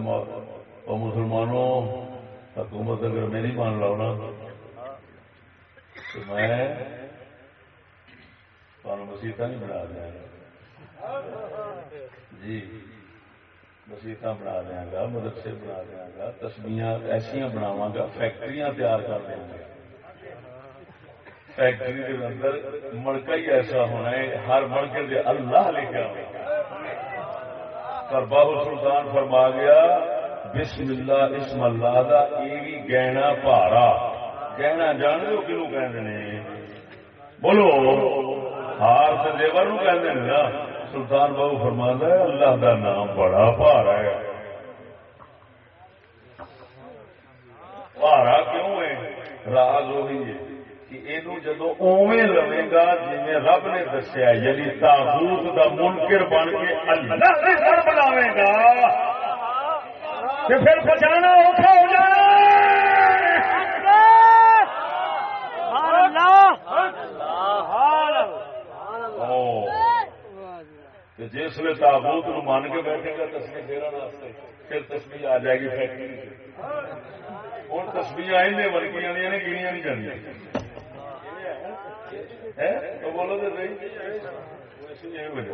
مسلمانوں حکومت اگر میں نہیں مان لاؤ نا تو میں مسیحت نہیں بنا دیا گا۔ جی مسیحت بنا دیا گا، مدرسے بنا دیا گا تصویر ایسا بناوا گا، فیکٹریاں تیار کر دیا گا۔ فیکٹری کے اندر مڑکا ہی ایسا ہونا ہے، ہر مڑکے سے اللہ لے کے پر باہو سلطان فرما گیا، بسم اللہ، اسم اللہ دا یہ بھی گہنا پارا۔ گہنا جان دو کنو کہ بولو ہار سے دیور نو کہ نا سلطان بابو فرما ہے اللہ دا نام بڑا پارا ہے پارا کیوں ہے راز وہی ہے کہ یہ جدو اوے لوے گا جی رب نے دسیا یعنی تابوت دا منکر بن کے اللہ نے گا پھر اوکھا ہو جانا سبحان اللہ جس لیے تابوت نو مان کے بیٹھے گا تصویر پھیرا واسطے پھر تصویر آ جائے گی فیکٹری سے۔ ہوں تصویر آئیں ورگی جانیا نے گنیا نہیں جانیا تو بولو تو صحیح۔ یہی وجہ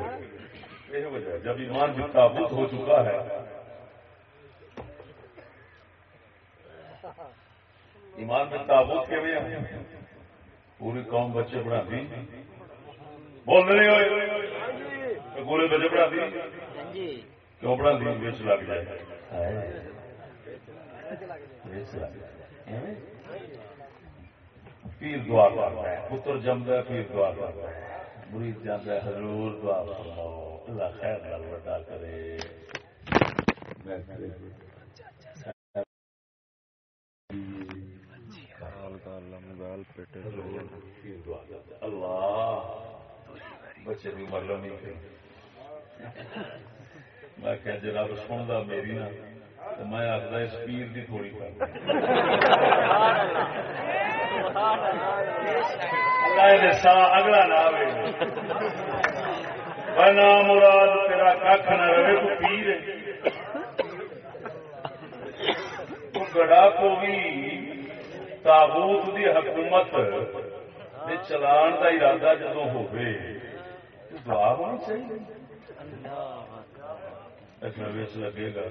یہی وجہ جب ایمان جو تابوت ہو چکا ہے۔ ایمان میں تابوت کے بھی پوری قوم بچے پڑھا دی۔ بول رہے ہوئے۔ پورے بچے پڑھا دی۔ کیوں پڑھا دی؟ بچ لگ جائے۔ پیر دعا کرتا ہے۔ پتر جمدا پیر دعا کرتا ہے۔ مرید جانا ہے حضور دعا فرماؤ۔ اللہ خیر نال بڑا کرے۔ میں اللہ بچے کی عمر لمبی میں کہ جناب جی سنتا میری نا، تو میں آخر اس پیر کی تھوڑی کر اگلا نہ بنا مراد تیرا کھ نہ رہے، تو پیر گڑا کو بھی تابوت دی حکومت دے چلان دا ارادہ جدو ہوئے دعا ہونی چاہیے ایس لگے گا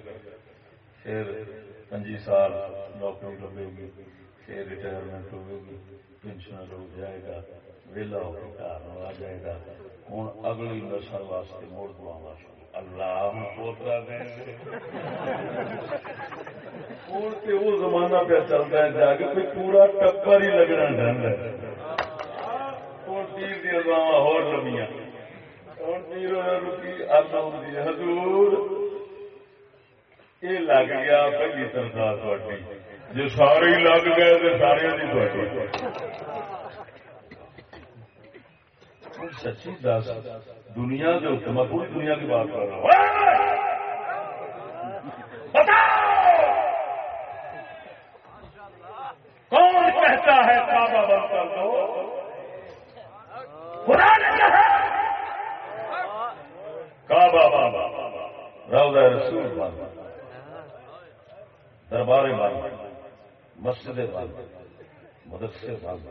پھر پنجی سال نوکری لگے گی پھر ریٹائرمنٹ ہوگی گی پینشن ہو جائے گا۔ ویلا ہو کے گھر آ جائے گا۔ ہوں اگلی نسل واسطے موڑ دعا شروع اللہ پوترا دیں ہوں تو وہ زمانہ پہ چلتا ہے جا کے کوئی پورا ٹپر ہی لگنا ڈن ہے۔ ہوں تیر دیا ہو لمیاں۔ رکی حضور۔ یہ لگ گیا پہلی تنخواہ تھوڑی جو سارے لگ گئے تو سارے سچی دس، دنیا کے اتنے میں پوری دنیا کی بات کر رہا ہوں۔ کون کہتا ہے کعبہ بند کر دو؟ خدا نے کہا! کعبہ روضہ رسول بند دربار بند مسجد بند مدرسے بند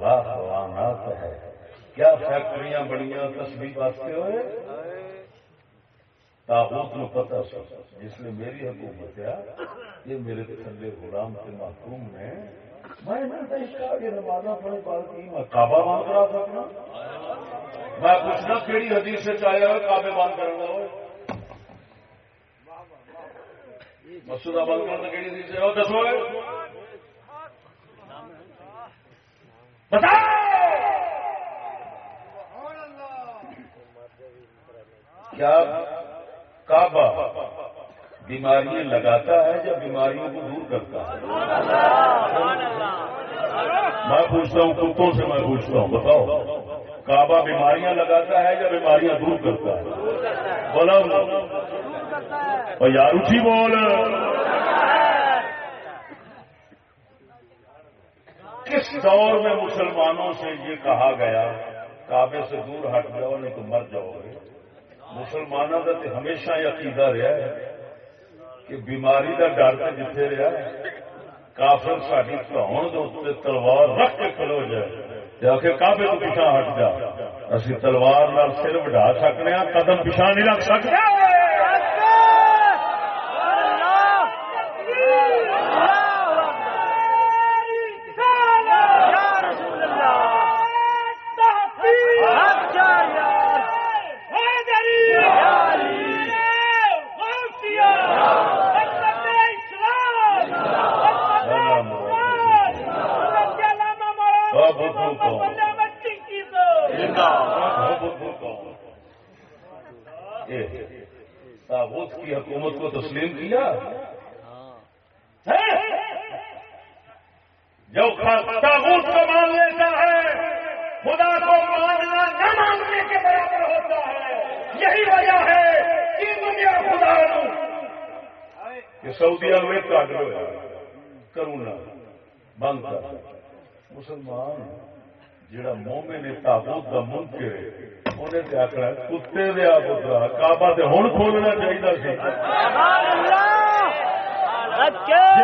لاکھ لعنات ہے۔ کیا فیکٹریاں بڑیاں تصویر واسطے ہوئے؟ تاغوت نو پتا سی جس نے میری حکومت ہے، یہ میرے تھلے غلام کے محکوم نے میں پڑھے کعبہ بند کرا سکنا۔ میں پوچھنا کیڑی حدیث سے چاہے ہوئے کعبے بند کرنا ہوئے۔ مسودہ بند کرنا کیڑی حدیث سے دسو بتا! کیا؟ کعبہ۔ بیماریاں لگاتا ہے یا بیماریوں کو دور کرتا ہے؟ میں پوچھتا ہوں، کتوں سے میں پوچھتا ہوں؟ بتاؤ۔ کعبہ بیماریاں لگاتا ہے یا بیماریاں دور کرتا ہے؟ بولا اور یار اچھی بول۔ کس دور میں مسلمانوں سے یہ کہا گیا، کعبے سے دور ہٹ جاؤ، نہیں تو مر جاؤ گے؟ مسلمانوں کا تو ہمیشہ عقیدہ رہا ہے۔ کہ بیماری کا ڈر تو جتنے رہا کافر ساری کہون دے تلوار رکھ کے کھلو جائے۔ آخر کعبے تو پیچھا ہٹ جا۔ اسی تلوار سر وڈا سکنے ہیں قدم پیچھا نہیں رکھ سکتے تابوت کی حکومت کو تسلیم کیا جو تابوت کو مان لیتا ہے خدا کو ماننا نہ ماننے کے برابر ہوتا ہے یہی وجہ ہے کہ دنیا خدا کہ سعودیہ میں کاٹ لو کرونا بند کر مسلمان جڑا مومن نے تابوت کا منکر ہے انہیں تو آخر کتے دیا پترا کعبہ تے ہوں کھولنا چاہیے سی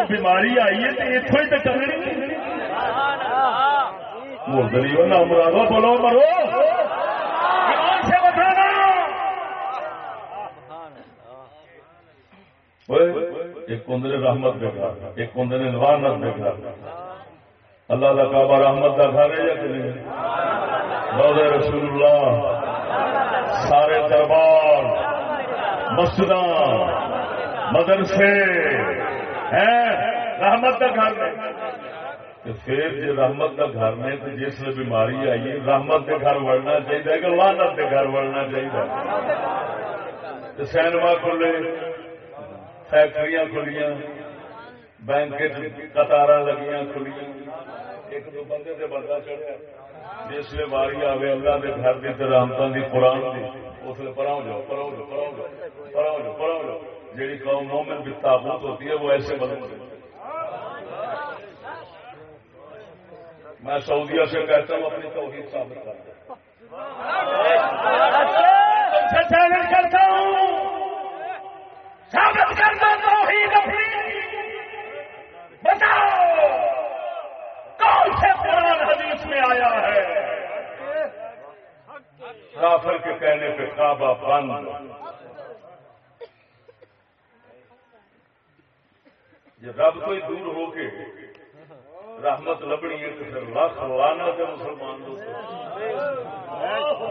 جی بیماری آئی ہے تو اتوں ہی تو چلنی بولتے نہ مرادو بولو، مرو۔ سے بتانا۔ ایک کندر رحمت دے گھر، ایک کندر نوانت دے گھر۔ اللہ کا کعبہ رحمت کا گھر ہے یا کہ نہیں؟ بہت رسول اللہ سارے دربار مسجد مدرسے، ہیں؟ رحمت کا گھر میں تو پھر جی رحمت کا گھر میں تو جس میں بیماری آئی رحمت کے گھر بڑھنا چاہیے کہ لانت کے گھر بڑھنا چاہیے۔ سینما کھلے، فیکٹریاں کھلیاں، بینک قطار لگیاں کھلیاں۔ ایک دو بندے سے بندہ چڑھیا۔ جس لیے باری آئے اللہ کے گھر کی رحمتوں کی قرآن کی اس لیے پراؤ جاؤ پراؤ جاؤ پراؤ جاؤ پراؤ جاؤ پراؤ جاؤ۔ جیڑی قوم مومن بھی تابوت ہوتی ہے، وہ ایسے بدل میں سعودیہ سے کہتا ہوں اپنی توحید ثابت کرتا چیلنج کرتا ہوں۔ ثابت کرتا توحید اپنی۔ بتاؤ کون سے قرآن حدیث میں آیا ہے؟ کافر کے کہنے پہ کعبہ بند یہ رب کوئی دور ہو کے رحمت لبنی ہے تو پھر لاکھ لانا سے مسلمان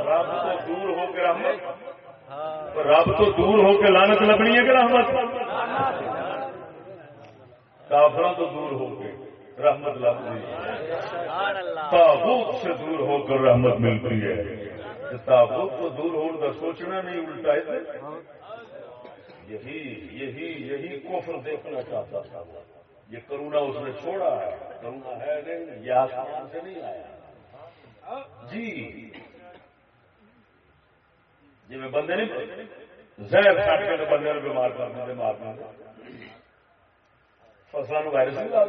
رب تو دور ہو کے رحمت رب تو دور ہو کے لانت لبنی ہے کہ رحمت؟ کافروں تو دور ہو کے رحمت لبنی تابوت سے دور ہو کر رحمت ملتی ہے۔ تابوت تو دور ہو کر سوچنا نہیں الٹا ہے یہی یہی یہی کفر دیکھنا چاہتا تھا۔ یہ کرونا اس نے چھوڑا ہے۔ کرونا ہے نہیں یہ آسمان سے نہیں آیا۔ جی۔ جی میں بندے نہیں زہر کاٹ کے بندے نے بیمار کر دیں مارنا فصلوں وائرس نہیں لا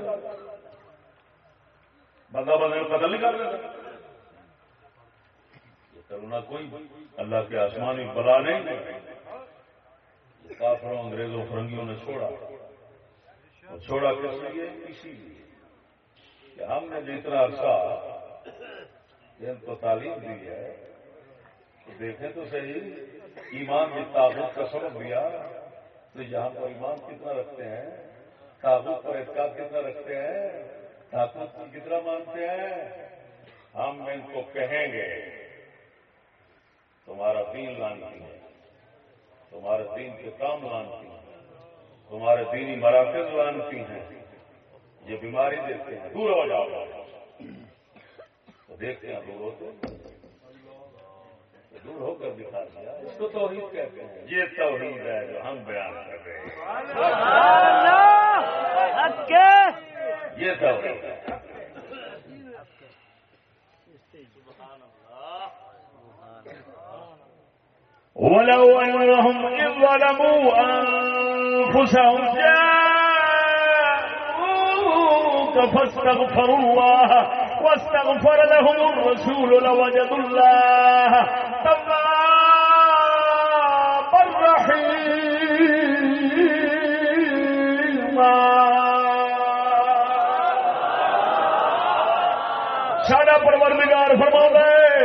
بندہ بندے کو قتل نہیں کر دیتا کرونا کوئی اللہ کے آسمانی بلا نہیں۔ کافروں، انگریزوں، فرنگیوں نے چھوڑا۔ چھوڑا کس لیے؟ اسی لیے۔ کہ ہم نے جتنا عرصہ ان کو تعلیم دی ہے، تو دیکھیں تو صحیح، ایمان بھی تعبت کا سبب دیا تو یہاں پر ایمان کتنا رکھتے ہیں تعبت پر اعتقاد کتنا رکھتے ہیں تعبت کو کتنا مانتے ہیں؟ ہم ان کو کہیں گے، تمہارا دین لانتی ہے، تمہارے دین کے کام لانتی ہیں، تمہارے دینی مراکز لانتی ہیں یہ بیماری دیتے ہیں دور ہو جاؤ۔ تو دیکھتے ہیں دور ہوتے دور ہو کر دکھا دیا۔ اس کو توحید کہتے ہیں۔ یہ توحید ہے جو ہم بیان کر رہے ہیں۔ یہ توحید ہے۔ ولو أنهم إذ ظلموا أنفسهم جاءوك فاستغفروا الله واستغفر لهم الرسول لوجدوا الله توابا رحيما. ساڈا پروردگار فرما ہے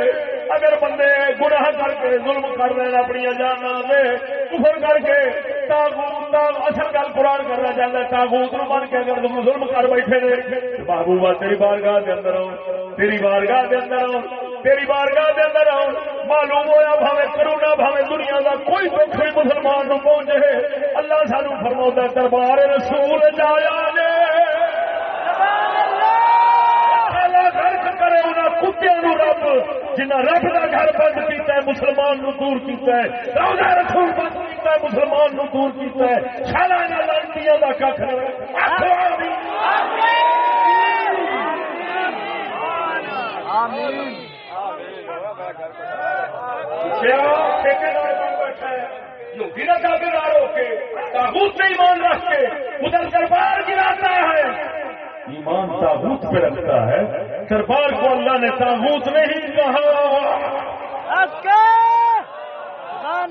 اگر بندے گناہ کر کے ظلم کر رہے ہیں اپنی جانا دے، کفر کر کے تاغوت اصل گل قرآن کرنا چاہتا ہے، تاغوت نو بن کے اگر تم ظلم کر بیٹھے نے محبوبہ تیری بارگاہ دے اندر آؤ، تیری بارگاہ دے اندر آؤ، تیری بارگاہ دے اندر آؤ، معلوم ہوا بھاوے کرونا بھاوے دنیا کا کوئی دکھ نہیں مسلمان نو پہنچے، اللہ سانو فرما دربار رسول جایا نے۔ کرے انہاں کتوں نو رب جنہ رب کا گھر بند کیتا ہے، مسلمان نو دور کیتا ہے، روزہ رسول بند کیتا ہے، مسلمان نو دور کیتا ہے شالا نہ لانتیاں دا کھ آمین۔ تابوت میں ایمان رکھ کے، ادھر دربار گراتا ہے۔ ایمان تابوت پہ رکھتا ہے۔ دربار کو اللہ نے تابوت نہیں کہا۔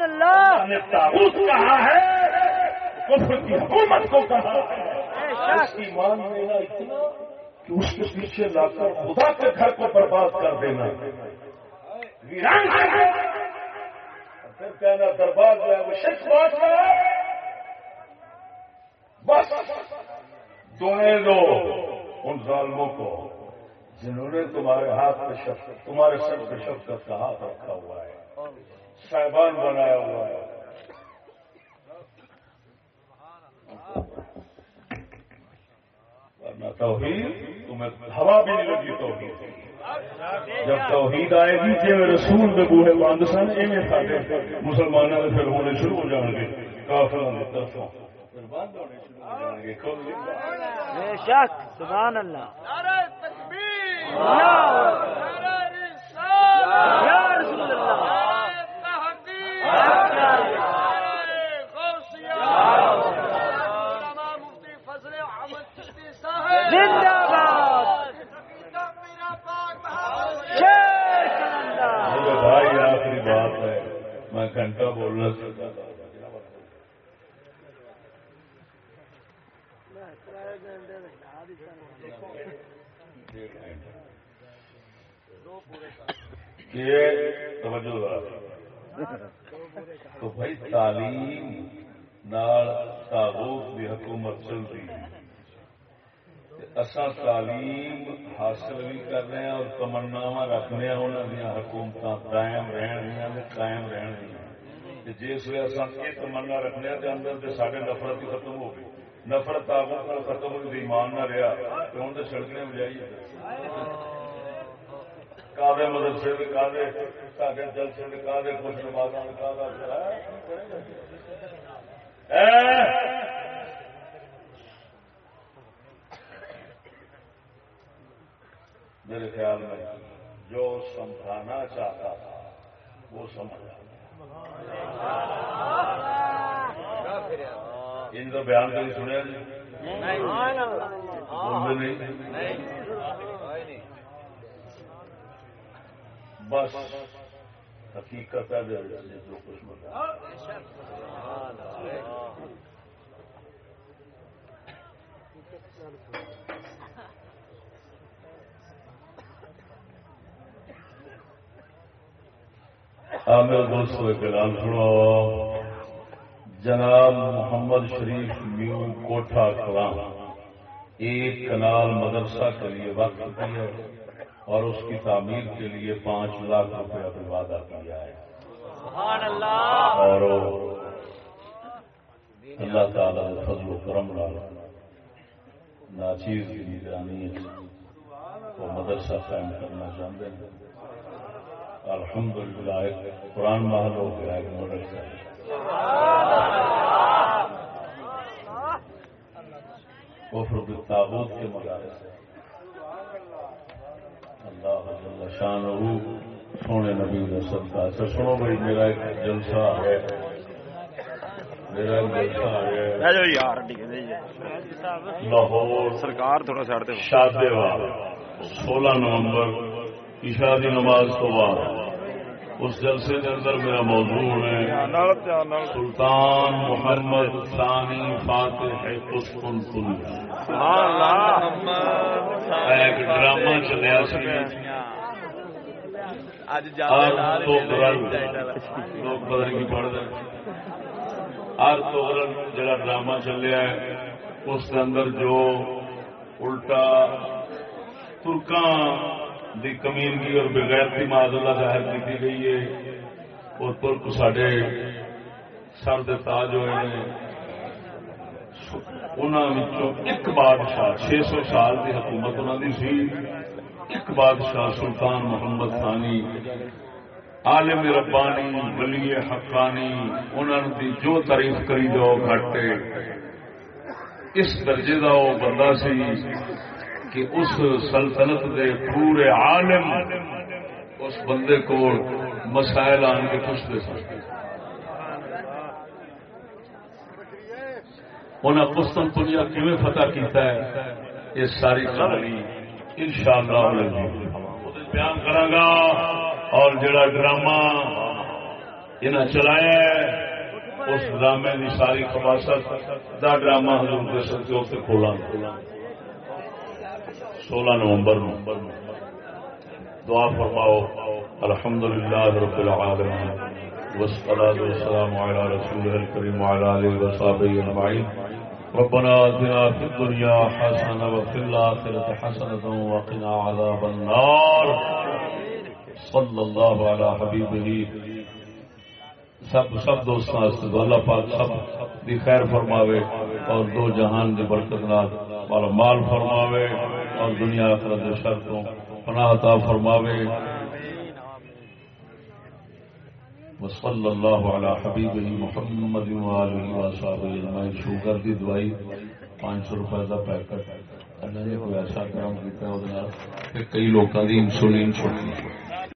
اللہ! نے تابوت کہا ہے۔ کفر کی حکومت کو کہا ہے۔ ایمان میرا اتنا کہ اس کے پیچھے لا کر خدا کے گھر کو برباد کر دینا۔ ویران پھر کہنا دربار جو ہے وہ شخص بات ہے۔ بس۔ دعائیں دو ان ظالموں کو جنہوں نے تمہارے ہاتھ پہ شفقت تمہارے سر پہ شفقت کا ہاتھ رکھا ہوا ہے، صاحبان بنایا ہوا ہے۔ ورنہ توحید، تمہیں ہوا بھی نہیں لگی توحید۔ جب توحید آئے گی جی رسول دے بوہے بند سن، ایویں سارے مسلمانوں کے پھر ہونے شروع ہو جان گے کافروں کی طرفوں۔ بند ہونے شروع ہو گے بے شک سبحان اللہ یا رسول اللہ زندہ باد بھائی آخری بات ہے میں گھنٹہ بولنا چاہتا تھا یہ توجہ ذرا۔ تو بھائی تعلیم نال کی حکومت چل رہی ہے۔ اصا تعلیم حاصل بھی کر رہے ہیں اور تمنا رکھنے ہیں انہوں دیا حکومت قائم رہنگیاں قائم رہنگیاں جس وی اصا یہ تمنا رکھنے ہیں اندر تو سارے نفرت ختم ہو گئی۔ نفرت تابوت نال ختم ہو ایمان نہ رہا تو ہوں تو سڑکیں بجائیے کادے مدرسے کے کادے سارے جلسے کے کادے کچھ نمازوں کے کادا میرے خیال میں جو سمجھانا چاہتا تھا، وہ سمجھ آ سمجھا ان کا بیان کبھی سنیا جی؟ بس حقیقت ہے جو کچھ بتا۔ میرے دوستوں کلام سنو جناب محمد شریف میو کوٹھا کلام ایک کنال مدرسہ کے لیے وقت کی ہے اور اس کی تعمیر کے لیے پانچ لاکھ روپے ابھی وعدہ کیا ہے۔ اور اللہ تعالی فضل و کرم لال ناچیز کی نگرانی وہ مدرسہ قائم کرنا چاہتے ہیں۔ الحمد للہ ایک قرآن محل ہو گیا ایک مدرسہ کفر تابوت کے مدارس ہے اللہ جل شان سونے نبی کا اچھا سنو بھائی میرا ایک جلسہ ہے۔ میرا ایک جلسہ ہے۔ یار لاہور سرکار تھوڑا سولہ نومبر عشاء دی نماز تو بعد۔ اس جلسے کے اندر میرا موضوع ہے۔ سلطان محمد ثانی فاتح کسکن کل ایک ڈرامہ چلیا لوگ پتہ نہیں کی پڑھ رہے ہر تو جڑا ڈرامہ چلیا ہے اس کے اندر جو الٹا ترکاں دی کمیونگی اور بغیرتی معذ اللہ ظاہر کی گئی ہے۔ وہ ترک سڈے سر دے تاج ہوئے ہیں انہوں ایک بادشاہ چھ سو سال کی حکومت انہوں کی سی۔ ایک بادشاہ سلطان محمد ثانی۔ عالم ربانی، ولی حقانی انہوں دی جو تعریف کری جاؤ گھٹ اس درجے کا وہ بندہ سی۔ کہ اس سلطنت دے پورے عالم اس بندے کو مسائل آن کے پوچھتے سن انہیں قسطن پنیا کیون فتح کیتا ہے؟ یہ ساری کہانی ان شاء اللہ بیان کرا گا اور جڑا ڈرامہ انہیں چلایا ہے، اس ڈرامے کی ساری خباست دا ڈرامہ حضور دے سکتے ہو کھولا سولہ نومبر نومبر دعا فرماؤ۔ الحمد للہ رب العالمین۔ والصلاة والسلام على رسوله الكريم وعلى آله وصحبه أجمعين ربنا آتنا في الدنيا حسنة وفي الآخرة حسنة وقنا عذاب النار۔ صلى الله على حبيبه سب سب دوستاں استد اللہ پاک سب دی خیر فرماوے اور دو جہان دی برکت نال والا مال فرماوے اور دنیا آخرت دے شر تو پناہ عطا فرماوے۔ وصلی اللہ علی حبیبہ محمد وآلہ وصحبہ اجمعین۔ شوگر دی دوائی، پانچ سو روپے کا پیکٹ۔ اللہ نے کوئی ایسا کام کیا کہ کئی لوگوں کی انسولین چھوڑی